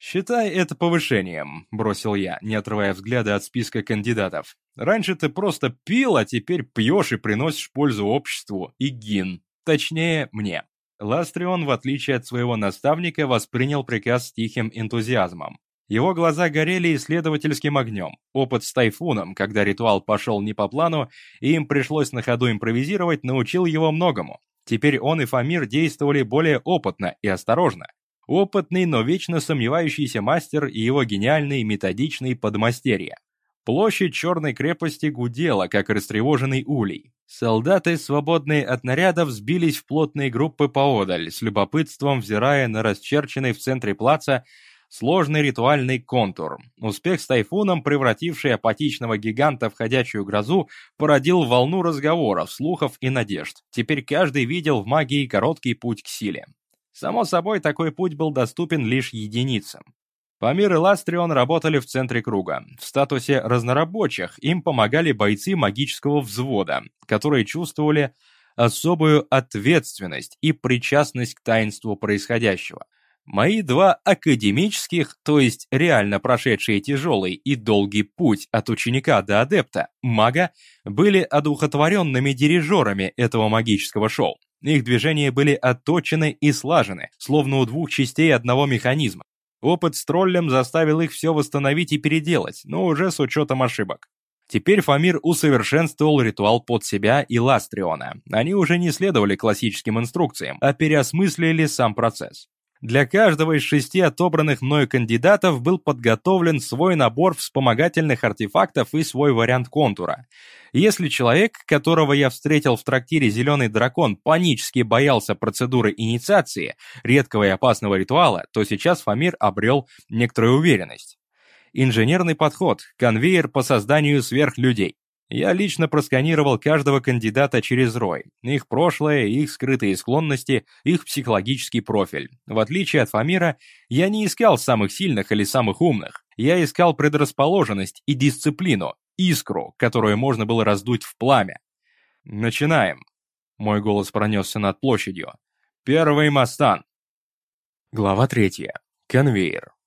«Считай это повышением», — бросил я, не отрывая взгляда от списка кандидатов. «Раньше ты просто пил, а теперь пьешь и приносишь пользу обществу и гин. Точнее, мне». Ластрион, в отличие от своего наставника, воспринял приказ с тихим энтузиазмом. Его глаза горели исследовательским огнем. Опыт с тайфуном, когда ритуал пошел не по плану, и им пришлось на ходу импровизировать, научил его многому. Теперь он и Фамир действовали более опытно и осторожно. Опытный, но вечно сомневающийся мастер и его гениальный методичный подмастерье. Площадь Черной крепости гудела, как растревоженный улей. Солдаты, свободные от нарядов, сбились в плотные группы поодаль, с любопытством взирая на расчерченный в центре плаца сложный ритуальный контур. Успех с тайфуном, превративший апатичного гиганта в ходячую грозу, породил волну разговоров, слухов и надежд. Теперь каждый видел в магии короткий путь к силе. Само собой, такой путь был доступен лишь единицам. Памир и Ластрион работали в центре круга. В статусе разнорабочих им помогали бойцы магического взвода, которые чувствовали особую ответственность и причастность к таинству происходящего. Мои два академических, то есть реально прошедшие тяжелый и долгий путь от ученика до адепта, мага, были одухотворенными дирижерами этого магического шоу. Их движения были отточены и слажены, словно у двух частей одного механизма. Опыт с троллем заставил их все восстановить и переделать, но уже с учетом ошибок. Теперь Фамир усовершенствовал ритуал под себя и Ластриона. Они уже не следовали классическим инструкциям, а переосмыслили сам процесс. Для каждого из шести отобранных мною кандидатов был подготовлен свой набор вспомогательных артефактов и свой вариант контура. Если человек, которого я встретил в трактире «Зеленый дракон», панически боялся процедуры инициации, редкого и опасного ритуала, то сейчас Фамир обрел некоторую уверенность. Инженерный подход, конвейер по созданию сверхлюдей. Я лично просканировал каждого кандидата через рой, их прошлое, их скрытые склонности, их психологический профиль. В отличие от Фамира, я не искал самых сильных или самых умных. Я искал предрасположенность и дисциплину, искру, которую можно было раздуть в пламя. «Начинаем!» Мой голос пронесся над площадью. «Первый Мастан!» Глава третья. Конвейер.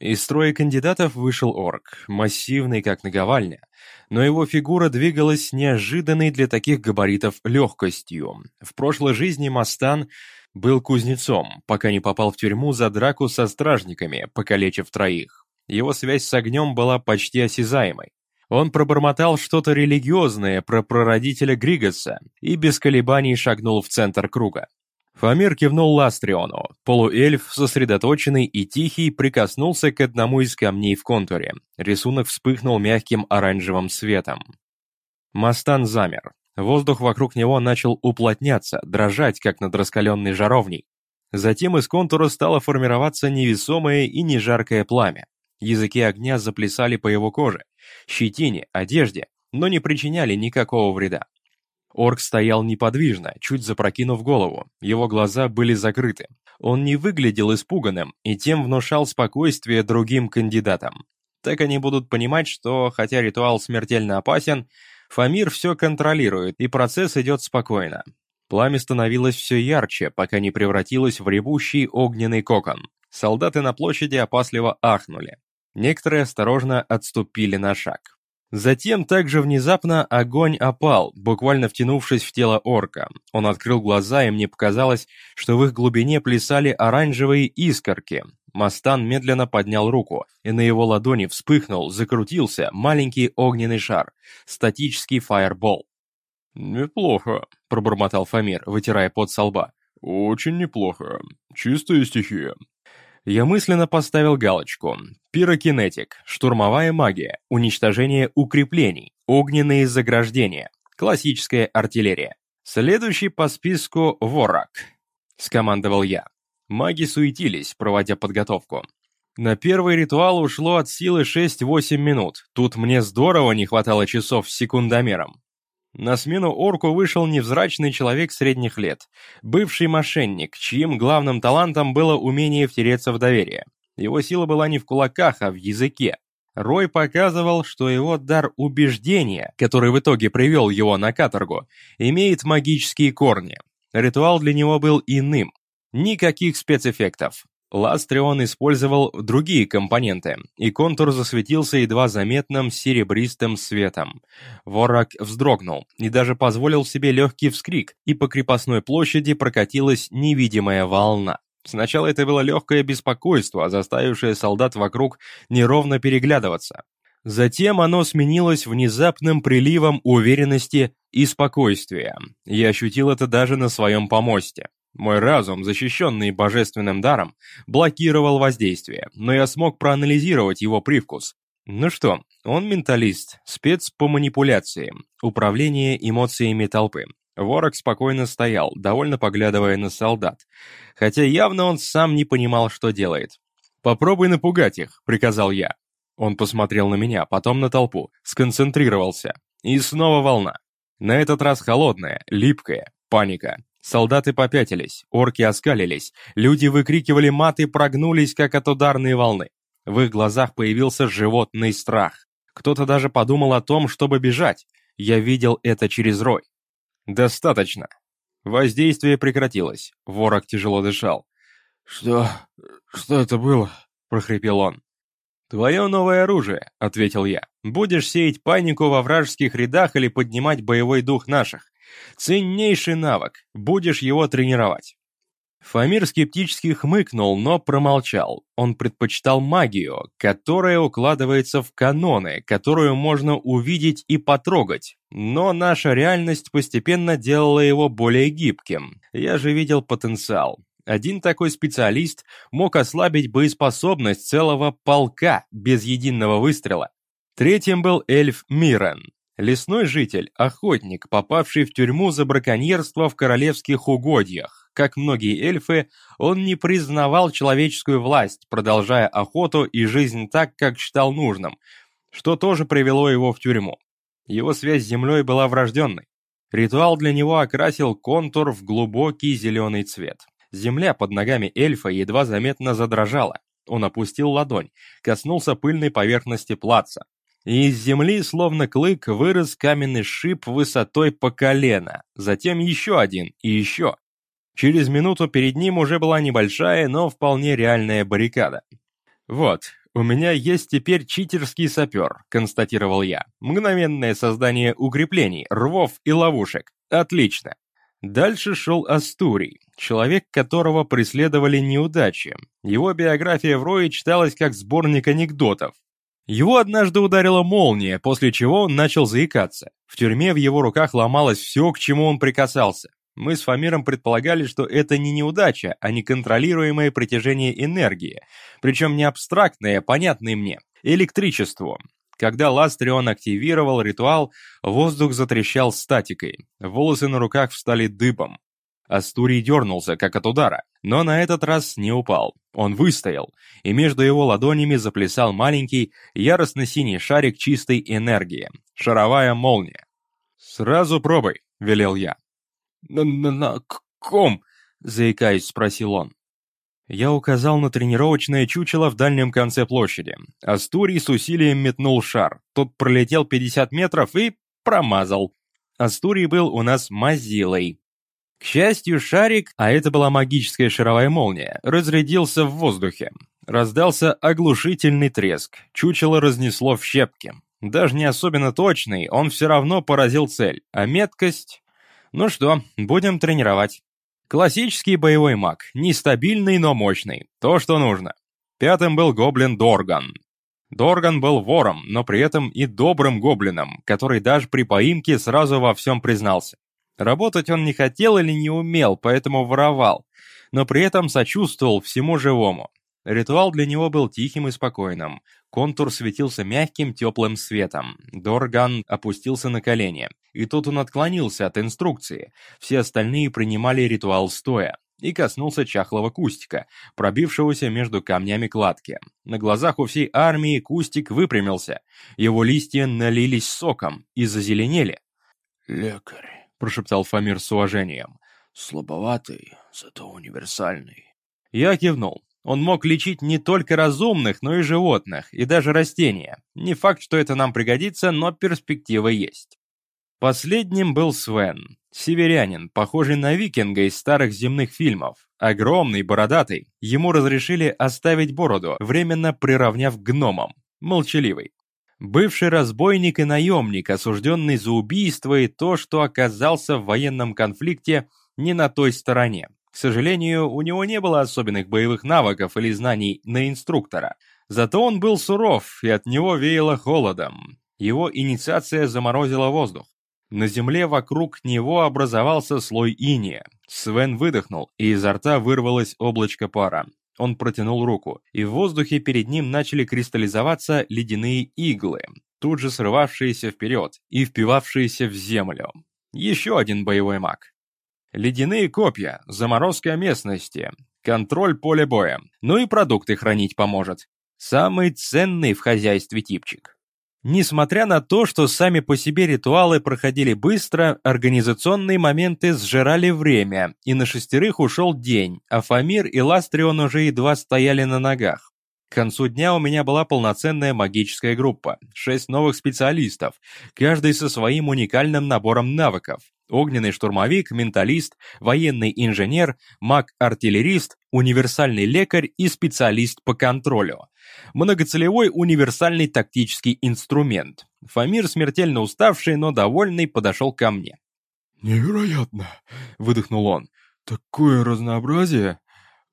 Из строя кандидатов вышел орк, массивный, как наговальня, но его фигура двигалась неожиданной для таких габаритов легкостью. В прошлой жизни Мастан был кузнецом, пока не попал в тюрьму за драку со стражниками, покалечив троих. Его связь с огнем была почти осязаемой. Он пробормотал что-то религиозное про прародителя Григоса и без колебаний шагнул в центр круга. Фамир кивнул Ластриону. Полуэльф, сосредоточенный и тихий, прикоснулся к одному из камней в контуре. Рисунок вспыхнул мягким оранжевым светом. Мастан замер. Воздух вокруг него начал уплотняться, дрожать, как над раскаленной жаровней. Затем из контура стало формироваться невесомое и не жаркое пламя. Языки огня заплясали по его коже, щетине, одежде, но не причиняли никакого вреда. Орк стоял неподвижно, чуть запрокинув голову. Его глаза были закрыты. Он не выглядел испуганным и тем внушал спокойствие другим кандидатам. Так они будут понимать, что, хотя ритуал смертельно опасен, Фамир все контролирует, и процесс идет спокойно. Пламя становилось все ярче, пока не превратилось в ревущий огненный кокон. Солдаты на площади опасливо ахнули. Некоторые осторожно отступили на шаг. Затем также внезапно огонь опал, буквально втянувшись в тело орка. Он открыл глаза, и мне показалось, что в их глубине плясали оранжевые искорки. Мастан медленно поднял руку, и на его ладони вспыхнул, закрутился маленький огненный шар, статический фаербол. «Неплохо», — пробормотал Фамир, вытирая пот со лба. «Очень неплохо. Чистая стихия». Я мысленно поставил галочку. Пирокинетик, штурмовая магия, уничтожение укреплений, огненные заграждения, классическая артиллерия. Следующий по списку – Ворак, скомандовал я. Маги суетились, проводя подготовку. На первый ритуал ушло от силы 6-8 минут. Тут мне здорово не хватало часов с секундомером. На смену орку вышел невзрачный человек средних лет, бывший мошенник, чьим главным талантом было умение втереться в доверие. Его сила была не в кулаках, а в языке. Рой показывал, что его дар убеждения, который в итоге привел его на каторгу, имеет магические корни. Ритуал для него был иным. Никаких спецэффектов. Ластрион использовал другие компоненты, и контур засветился едва заметным серебристым светом. Ворак вздрогнул и даже позволил себе легкий вскрик, и по крепостной площади прокатилась невидимая волна. Сначала это было легкое беспокойство, заставившее солдат вокруг неровно переглядываться. Затем оно сменилось внезапным приливом уверенности и спокойствия. Я ощутил это даже на своем помосте. Мой разум, защищенный божественным даром, блокировал воздействие, но я смог проанализировать его привкус. Ну что, он менталист, спец по манипуляции, управление эмоциями толпы. Ворог спокойно стоял, довольно поглядывая на солдат, хотя явно он сам не понимал, что делает. «Попробуй напугать их», — приказал я. Он посмотрел на меня, потом на толпу, сконцентрировался. И снова волна. На этот раз холодная, липкая, паника. Солдаты попятились, орки оскалились, люди выкрикивали маты, прогнулись, как от ударной волны. В их глазах появился животный страх. Кто-то даже подумал о том, чтобы бежать. Я видел это через рой. Достаточно. Воздействие прекратилось. Ворог тяжело дышал. «Что... что это было?» — прохрипел он. «Твое новое оружие», — ответил я. «Будешь сеять панику во вражеских рядах или поднимать боевой дух наших. Ценнейший навык, будешь его тренировать. Фамир скептически хмыкнул, но промолчал. Он предпочитал магию, которая укладывается в каноны, которую можно увидеть и потрогать. Но наша реальность постепенно делала его более гибким. Я же видел потенциал. Один такой специалист мог ослабить боеспособность целого полка без единого выстрела. Третьим был эльф Мирен. Лесной житель, охотник, попавший в тюрьму за браконьерство в королевских угодьях. Как многие эльфы, он не признавал человеческую власть, продолжая охоту и жизнь так, как считал нужным, что тоже привело его в тюрьму. Его связь с землей была врожденной. Ритуал для него окрасил контур в глубокий зеленый цвет. Земля под ногами эльфа едва заметно задрожала. Он опустил ладонь, коснулся пыльной поверхности плаца и из земли, словно клык, вырос каменный шип высотой по колено, затем еще один и еще. Через минуту перед ним уже была небольшая, но вполне реальная баррикада. «Вот, у меня есть теперь читерский сапер», — констатировал я. «Мгновенное создание укреплений, рвов и ловушек. Отлично». Дальше шел Астурий, человек, которого преследовали неудачи. Его биография в Рое читалась как сборник анекдотов, его однажды ударила молния, после чего он начал заикаться. В тюрьме в его руках ломалось все, к чему он прикасался. Мы с Фамиром предполагали, что это не неудача, а неконтролируемое притяжение энергии, причем не абстрактное, понятное мне, электричество. Когда Ластрион активировал ритуал, воздух затрещал статикой, волосы на руках встали дыбом. Астурий дернулся, как от удара, но на этот раз не упал. Он выстоял, и между его ладонями заплясал маленький, яростно-синий шарик чистой энергии. Шаровая молния. «Сразу пробуй», — велел я. «На, на, на ком?» — заикаясь, спросил он. Я указал на тренировочное чучело в дальнем конце площади. Астурий с усилием метнул шар. Тот пролетел 50 метров и промазал. Астурий был у нас мазилой, К счастью, шарик, а это была магическая шаровая молния, разрядился в воздухе. Раздался оглушительный треск, чучело разнесло в щепки. Даже не особенно точный, он все равно поразил цель, а меткость... Ну что, будем тренировать. Классический боевой маг, нестабильный, но мощный, то, что нужно. Пятым был гоблин Дорган. Дорган был вором, но при этом и добрым гоблином, который даже при поимке сразу во всем признался. Работать он не хотел или не умел, поэтому воровал, но при этом сочувствовал всему живому. Ритуал для него был тихим и спокойным. Контур светился мягким теплым светом. Дорган опустился на колени. И тут он отклонился от инструкции. Все остальные принимали ритуал стоя. И коснулся чахлого кустика, пробившегося между камнями кладки. На глазах у всей армии кустик выпрямился. Его листья налились соком и зазеленели. «Лекарь», — прошептал Фамир с уважением. «Слабоватый, зато универсальный». Я кивнул. Он мог лечить не только разумных, но и животных, и даже растения. Не факт, что это нам пригодится, но перспектива есть. Последним был Свен, северянин, похожий на викинга из старых земных фильмов. Огромный, бородатый. Ему разрешили оставить бороду, временно приравняв к гномам. Молчаливый. Бывший разбойник и наемник, осужденный за убийство и то, что оказался в военном конфликте не на той стороне. К сожалению, у него не было особенных боевых навыков или знаний на инструктора. Зато он был суров, и от него веяло холодом. Его инициация заморозила воздух. На земле вокруг него образовался слой иния. Свен выдохнул, и изо рта вырвалось облачко пара. Он протянул руку, и в воздухе перед ним начали кристаллизоваться ледяные иглы, тут же срывавшиеся вперед и впивавшиеся в землю. Еще один боевой маг. Ледяные копья, заморозка местности, контроль поля боя, ну и продукты хранить поможет. Самый ценный в хозяйстве типчик. Несмотря на то, что сами по себе ритуалы проходили быстро, организационные моменты сжирали время, и на шестерых ушел день, а Фамир и Ластрион уже едва стояли на ногах. К концу дня у меня была полноценная магическая группа, шесть новых специалистов, каждый со своим уникальным набором навыков. Огненный штурмовик, менталист, военный инженер, маг-артиллерист, универсальный лекарь и специалист по контролю. Многоцелевой универсальный тактический инструмент. Фамир, смертельно уставший, но довольный, подошел ко мне. «Невероятно!» — выдохнул он. «Такое разнообразие!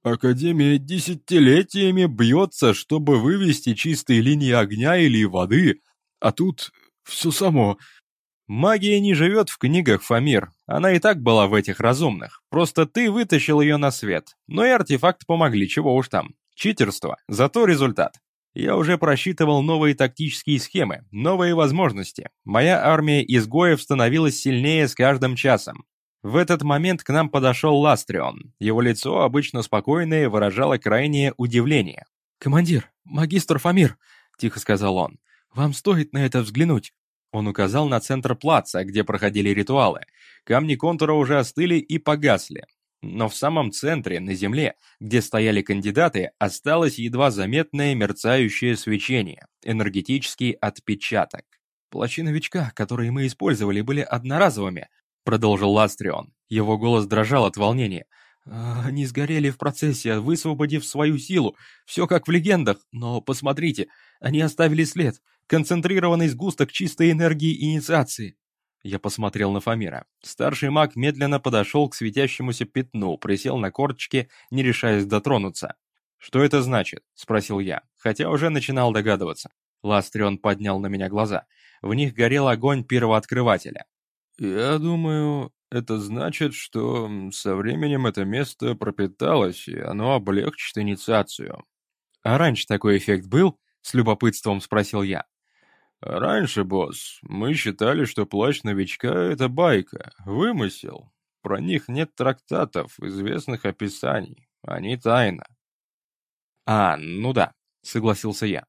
Академия десятилетиями бьется, чтобы вывести чистые линии огня или воды, а тут все само. Магия не живет в книгах, Фамир. Она и так была в этих разумных. Просто ты вытащил ее на свет. Но и артефакт помогли, чего уж там. Читерство, зато результат. Я уже просчитывал новые тактические схемы, новые возможности. Моя армия изгоев становилась сильнее с каждым часом. В этот момент к нам подошел Ластрион. Его лицо, обычно спокойное, выражало крайнее удивление. «Командир, магистр Фамир», — тихо сказал он, — «вам стоит на это взглянуть». Он указал на центр плаца, где проходили ритуалы. Камни контура уже остыли и погасли. Но в самом центре, на земле, где стояли кандидаты, осталось едва заметное мерцающее свечение, энергетический отпечаток. Плащи новичка, которые мы использовали, были одноразовыми, продолжил Ластрион. Его голос дрожал от волнения. «А, «Они сгорели в процессе, высвободив свою силу. Все как в легендах, но посмотрите, они оставили след, концентрированный сгусток чистой энергии инициации». Я посмотрел на Фамира. Старший маг медленно подошел к светящемуся пятну, присел на корточки, не решаясь дотронуться. «Что это значит?» — спросил я, хотя уже начинал догадываться. Ластрион поднял на меня глаза. В них горел огонь первооткрывателя. «Я думаю, это значит, что со временем это место пропиталось, и оно облегчит инициацию». «А раньше такой эффект был?» — с любопытством спросил я. «Раньше, босс, мы считали, что плащ новичка — это байка, вымысел. Про них нет трактатов, известных описаний. Они тайна». «А, ну да», — согласился я.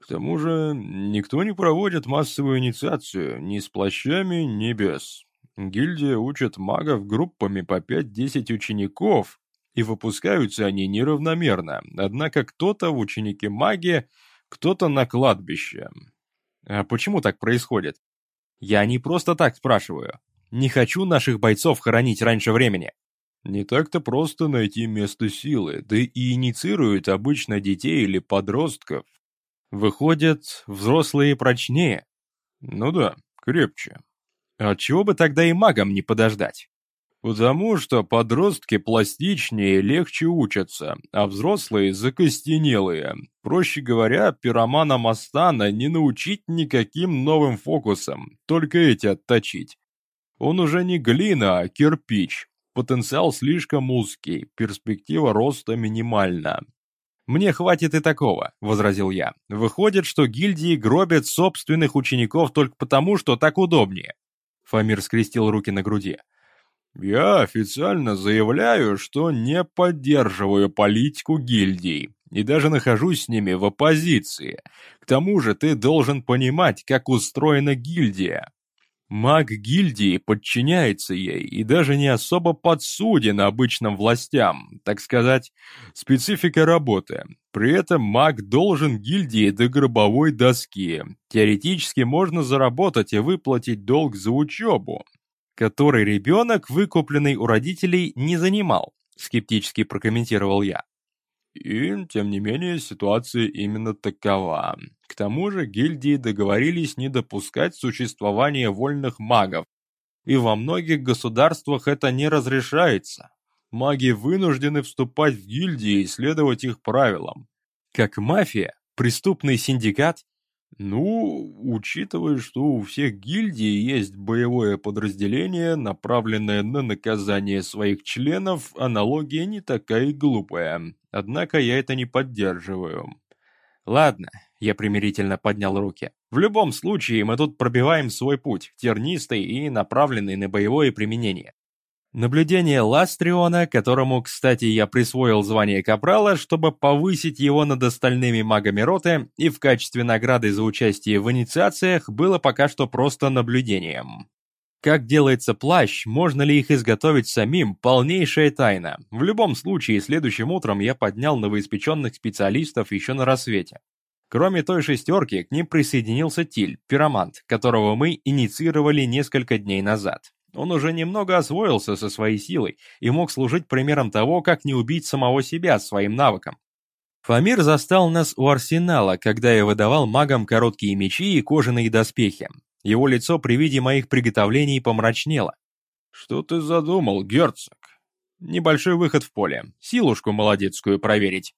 К тому же, никто не проводит массовую инициацию ни с плащами, ни без. Гильдия учит магов группами по 5-10 учеников, и выпускаются они неравномерно, однако кто-то в ученики магии, кто-то на кладбище. А почему так происходит? Я не просто так спрашиваю. Не хочу наших бойцов хоронить раньше времени. Не так-то просто найти место силы, да и инициируют обычно детей или подростков. Выходят, взрослые прочнее. Ну да, крепче. А чего бы тогда и магам не подождать? Потому что подростки пластичнее и легче учатся, а взрослые закостенелые. Проще говоря, пиромана Мастана не научить никаким новым фокусам, только эти отточить. Он уже не глина, а кирпич. Потенциал слишком узкий, перспектива роста минимальна. «Мне хватит и такого», — возразил я. «Выходит, что гильдии гробят собственных учеников только потому, что так удобнее». Фамир скрестил руки на груди. Я официально заявляю, что не поддерживаю политику гильдий и даже нахожусь с ними в оппозиции. К тому же ты должен понимать, как устроена гильдия. Маг гильдии подчиняется ей и даже не особо подсуден обычным властям, так сказать, специфика работы. При этом маг должен гильдии до гробовой доски. Теоретически можно заработать и выплатить долг за учебу, который ребенок, выкупленный у родителей, не занимал, скептически прокомментировал я. И, тем не менее, ситуация именно такова. К тому же гильдии договорились не допускать существования вольных магов, и во многих государствах это не разрешается. Маги вынуждены вступать в гильдии и следовать их правилам. Как мафия, преступный синдикат ну, учитывая, что у всех гильдий есть боевое подразделение, направленное на наказание своих членов, аналогия не такая глупая. Однако я это не поддерживаю. Ладно, я примирительно поднял руки. В любом случае, мы тут пробиваем свой путь, тернистый и направленный на боевое применение. Наблюдение Ластриона, которому, кстати, я присвоил звание Капрала, чтобы повысить его над остальными магами роты, и в качестве награды за участие в инициациях было пока что просто наблюдением. Как делается плащ, можно ли их изготовить самим, полнейшая тайна. В любом случае, следующим утром я поднял новоиспеченных специалистов еще на рассвете. Кроме той шестерки, к ним присоединился Тиль, пиромант, которого мы инициировали несколько дней назад. Он уже немного освоился со своей силой и мог служить примером того, как не убить самого себя своим навыком. Фамир застал нас у арсенала, когда я выдавал магам короткие мечи и кожаные доспехи. Его лицо при виде моих приготовлений помрачнело. «Что ты задумал, герцог?» «Небольшой выход в поле. Силушку молодецкую проверить».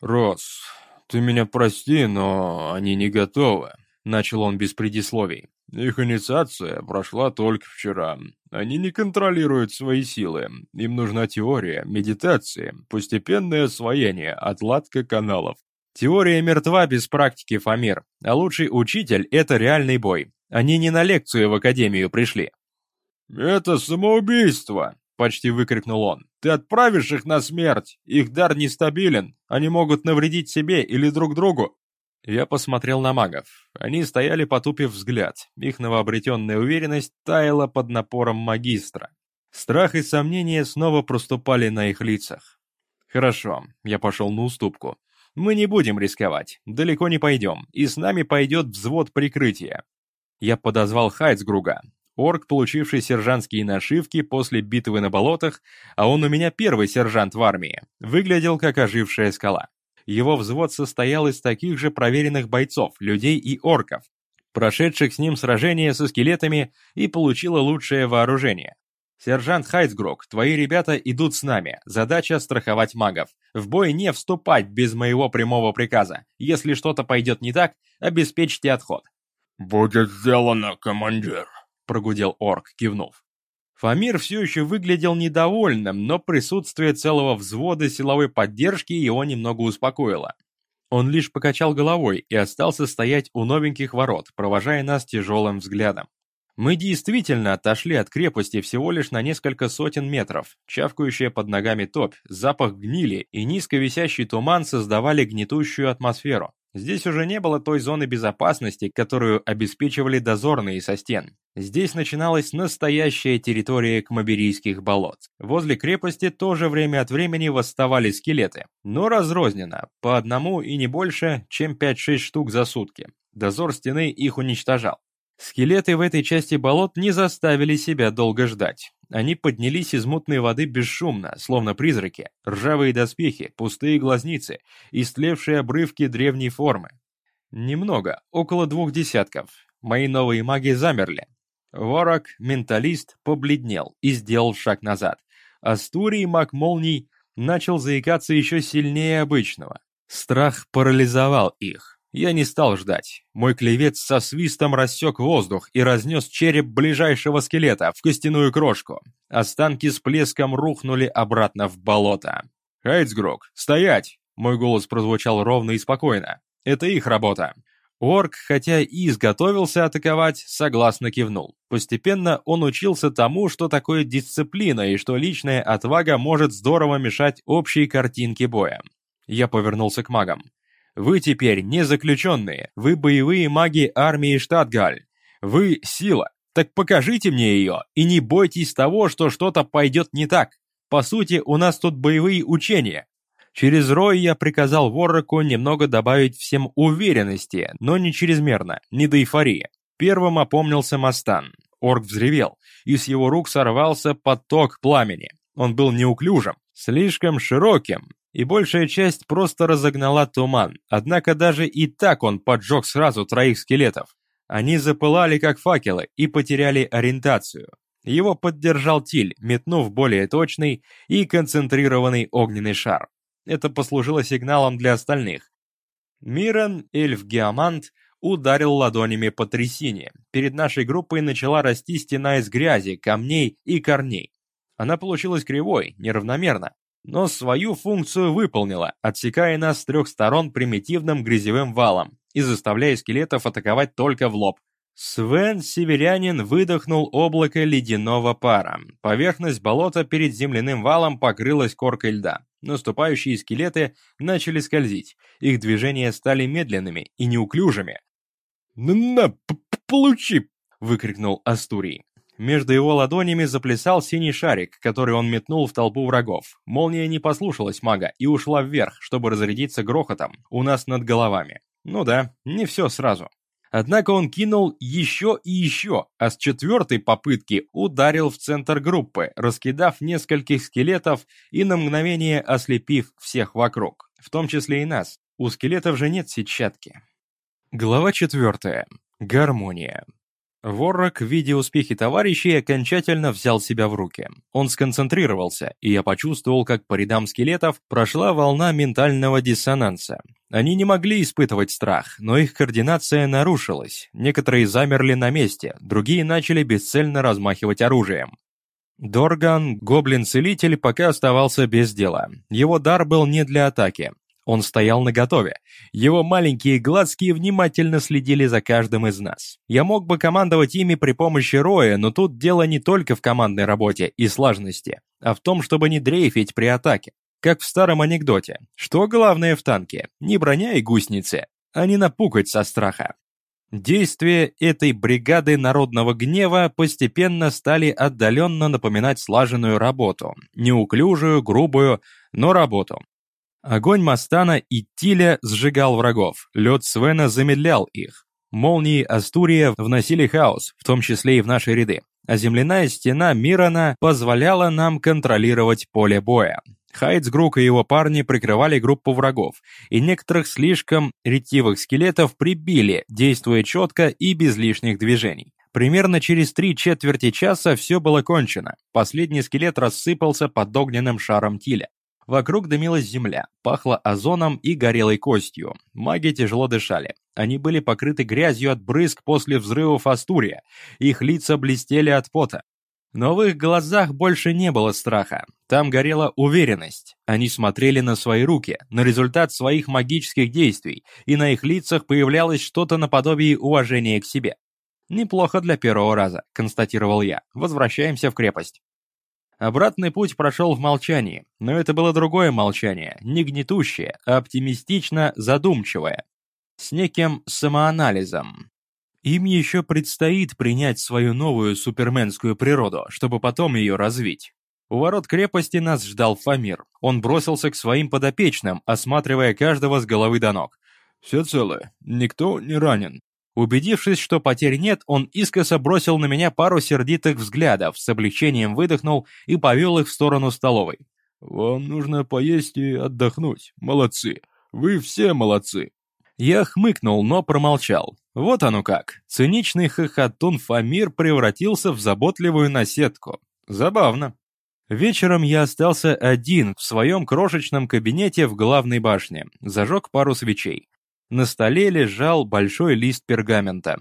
«Рос, ты меня прости, но они не готовы», — начал он без предисловий. Их инициация прошла только вчера. Они не контролируют свои силы. Им нужна теория, медитация, постепенное освоение, отладка каналов. Теория мертва без практики, Фамир. А лучший учитель — это реальный бой. Они не на лекцию в академию пришли. «Это самоубийство!» — почти выкрикнул он. «Ты отправишь их на смерть! Их дар нестабилен! Они могут навредить себе или друг другу!» Я посмотрел на магов. Они стояли потупив взгляд. Их новообретенная уверенность таяла под напором магистра. Страх и сомнения снова проступали на их лицах. «Хорошо, я пошел на уступку. Мы не будем рисковать, далеко не пойдем, и с нами пойдет взвод прикрытия». Я подозвал Хайцгруга, орк, получивший сержантские нашивки после битвы на болотах, а он у меня первый сержант в армии, выглядел как ожившая скала. Его взвод состоял из таких же проверенных бойцов, людей и орков, прошедших с ним сражения со скелетами и получило лучшее вооружение. «Сержант Хайцгрок, твои ребята идут с нами. Задача — страховать магов. В бой не вступать без моего прямого приказа. Если что-то пойдет не так, обеспечьте отход». «Будет сделано, командир», — прогудел орк, кивнув. Фамир все еще выглядел недовольным, но присутствие целого взвода силовой поддержки его немного успокоило. Он лишь покачал головой и остался стоять у новеньких ворот, провожая нас тяжелым взглядом. Мы действительно отошли от крепости всего лишь на несколько сотен метров. Чавкающая под ногами топь, запах гнили и низко висящий туман создавали гнетущую атмосферу. Здесь уже не было той зоны безопасности, которую обеспечивали дозорные со стен. Здесь начиналась настоящая территория Кмаберийских болот. Возле крепости тоже время от времени восставали скелеты, но разрозненно, по одному и не больше, чем 5-6 штук за сутки. Дозор стены их уничтожал. Скелеты в этой части болот не заставили себя долго ждать. Они поднялись из мутной воды бесшумно, словно призраки, ржавые доспехи, пустые глазницы, истлевшие обрывки древней формы. Немного, около двух десятков. Мои новые маги замерли. Ворок, менталист, побледнел и сделал шаг назад. Астурий, маг молний, начал заикаться еще сильнее обычного. Страх парализовал их. Я не стал ждать. Мой клевец со свистом рассек воздух и разнес череп ближайшего скелета в костяную крошку. Останки с плеском рухнули обратно в болото. «Хайтсгрок, стоять!» Мой голос прозвучал ровно и спокойно. Это их работа. Орк, хотя и изготовился атаковать, согласно кивнул. Постепенно он учился тому, что такое дисциплина и что личная отвага может здорово мешать общей картинке боя. Я повернулся к магам. «Вы теперь не заключенные, вы боевые маги армии Штатгаль. Вы сила, так покажите мне ее, и не бойтесь того, что что-то пойдет не так. По сути, у нас тут боевые учения, Через рой я приказал Ворроку немного добавить всем уверенности, но не чрезмерно, не до эйфории. Первым опомнился Мастан. Орк взревел, и с его рук сорвался поток пламени. Он был неуклюжим, слишком широким, и большая часть просто разогнала туман, однако даже и так он поджег сразу троих скелетов. Они запылали как факелы и потеряли ориентацию. Его поддержал Тиль, метнув более точный и концентрированный огненный шар. Это послужило сигналом для остальных. Мирон, эльф Геомант, ударил ладонями по трясине. Перед нашей группой начала расти стена из грязи, камней и корней. Она получилась кривой, неравномерно, но свою функцию выполнила, отсекая нас с трех сторон примитивным грязевым валом и заставляя скелетов атаковать только в лоб. Свен, северянин, выдохнул облако ледяного пара. Поверхность болота перед земляным валом покрылась коркой льда. Наступающие скелеты начали скользить. Их движения стали медленными и неуклюжими. «На, получи!» — выкрикнул Астурий. Между его ладонями заплясал синий шарик, который он метнул в толпу врагов. Молния не послушалась мага и ушла вверх, чтобы разрядиться грохотом у нас над головами. Ну да, не все сразу. Однако он кинул еще и еще, а с четвертой попытки ударил в центр группы, раскидав нескольких скелетов и на мгновение ослепив всех вокруг, в том числе и нас. У скелетов же нет сетчатки. Глава четвертая. Гармония. Воррок, видя успехи товарищей, окончательно взял себя в руки. Он сконцентрировался, и я почувствовал, как по рядам скелетов прошла волна ментального диссонанса. Они не могли испытывать страх, но их координация нарушилась. Некоторые замерли на месте, другие начали бесцельно размахивать оружием. Дорган, гоблин-целитель, пока оставался без дела. Его дар был не для атаки. Он стоял наготове. Его маленькие глазки внимательно следили за каждым из нас. Я мог бы командовать ими при помощи роя, но тут дело не только в командной работе и слаженности, а в том, чтобы не дрейфить при атаке. Как в старом анекдоте. Что главное в танке? Не броня и гусеницы, а не напукать со страха. Действия этой бригады народного гнева постепенно стали отдаленно напоминать слаженную работу. Неуклюжую, грубую, но работу. Огонь Мастана и Тиля сжигал врагов, лед Свена замедлял их. Молнии Астурия вносили хаос, в том числе и в наши ряды. А земляная стена Мирона позволяла нам контролировать поле боя. Хайцгрук и его парни прикрывали группу врагов, и некоторых слишком ретивых скелетов прибили, действуя четко и без лишних движений. Примерно через три четверти часа все было кончено. Последний скелет рассыпался под огненным шаром Тиля. Вокруг дымилась земля, пахло озоном и горелой костью. Маги тяжело дышали. Они были покрыты грязью от брызг после взрывов Астурия. Их лица блестели от пота. Но в их глазах больше не было страха. Там горела уверенность. Они смотрели на свои руки, на результат своих магических действий, и на их лицах появлялось что-то наподобие уважения к себе. «Неплохо для первого раза», — констатировал я. «Возвращаемся в крепость». Обратный путь прошел в молчании, но это было другое молчание, не гнетущее, а оптимистично задумчивое, с неким самоанализом. Им еще предстоит принять свою новую суперменскую природу, чтобы потом ее развить. У ворот крепости нас ждал Фамир. Он бросился к своим подопечным, осматривая каждого с головы до ног. «Все целы, никто не ранен». Убедившись, что потерь нет, он искоса бросил на меня пару сердитых взглядов, с облегчением выдохнул и повел их в сторону столовой. «Вам нужно поесть и отдохнуть. Молодцы. Вы все молодцы». Я хмыкнул, но промолчал. Вот оно как. Циничный хохотун Фамир превратился в заботливую наседку. Забавно. Вечером я остался один в своем крошечном кабинете в главной башне, зажег пару свечей. На столе лежал большой лист пергамента.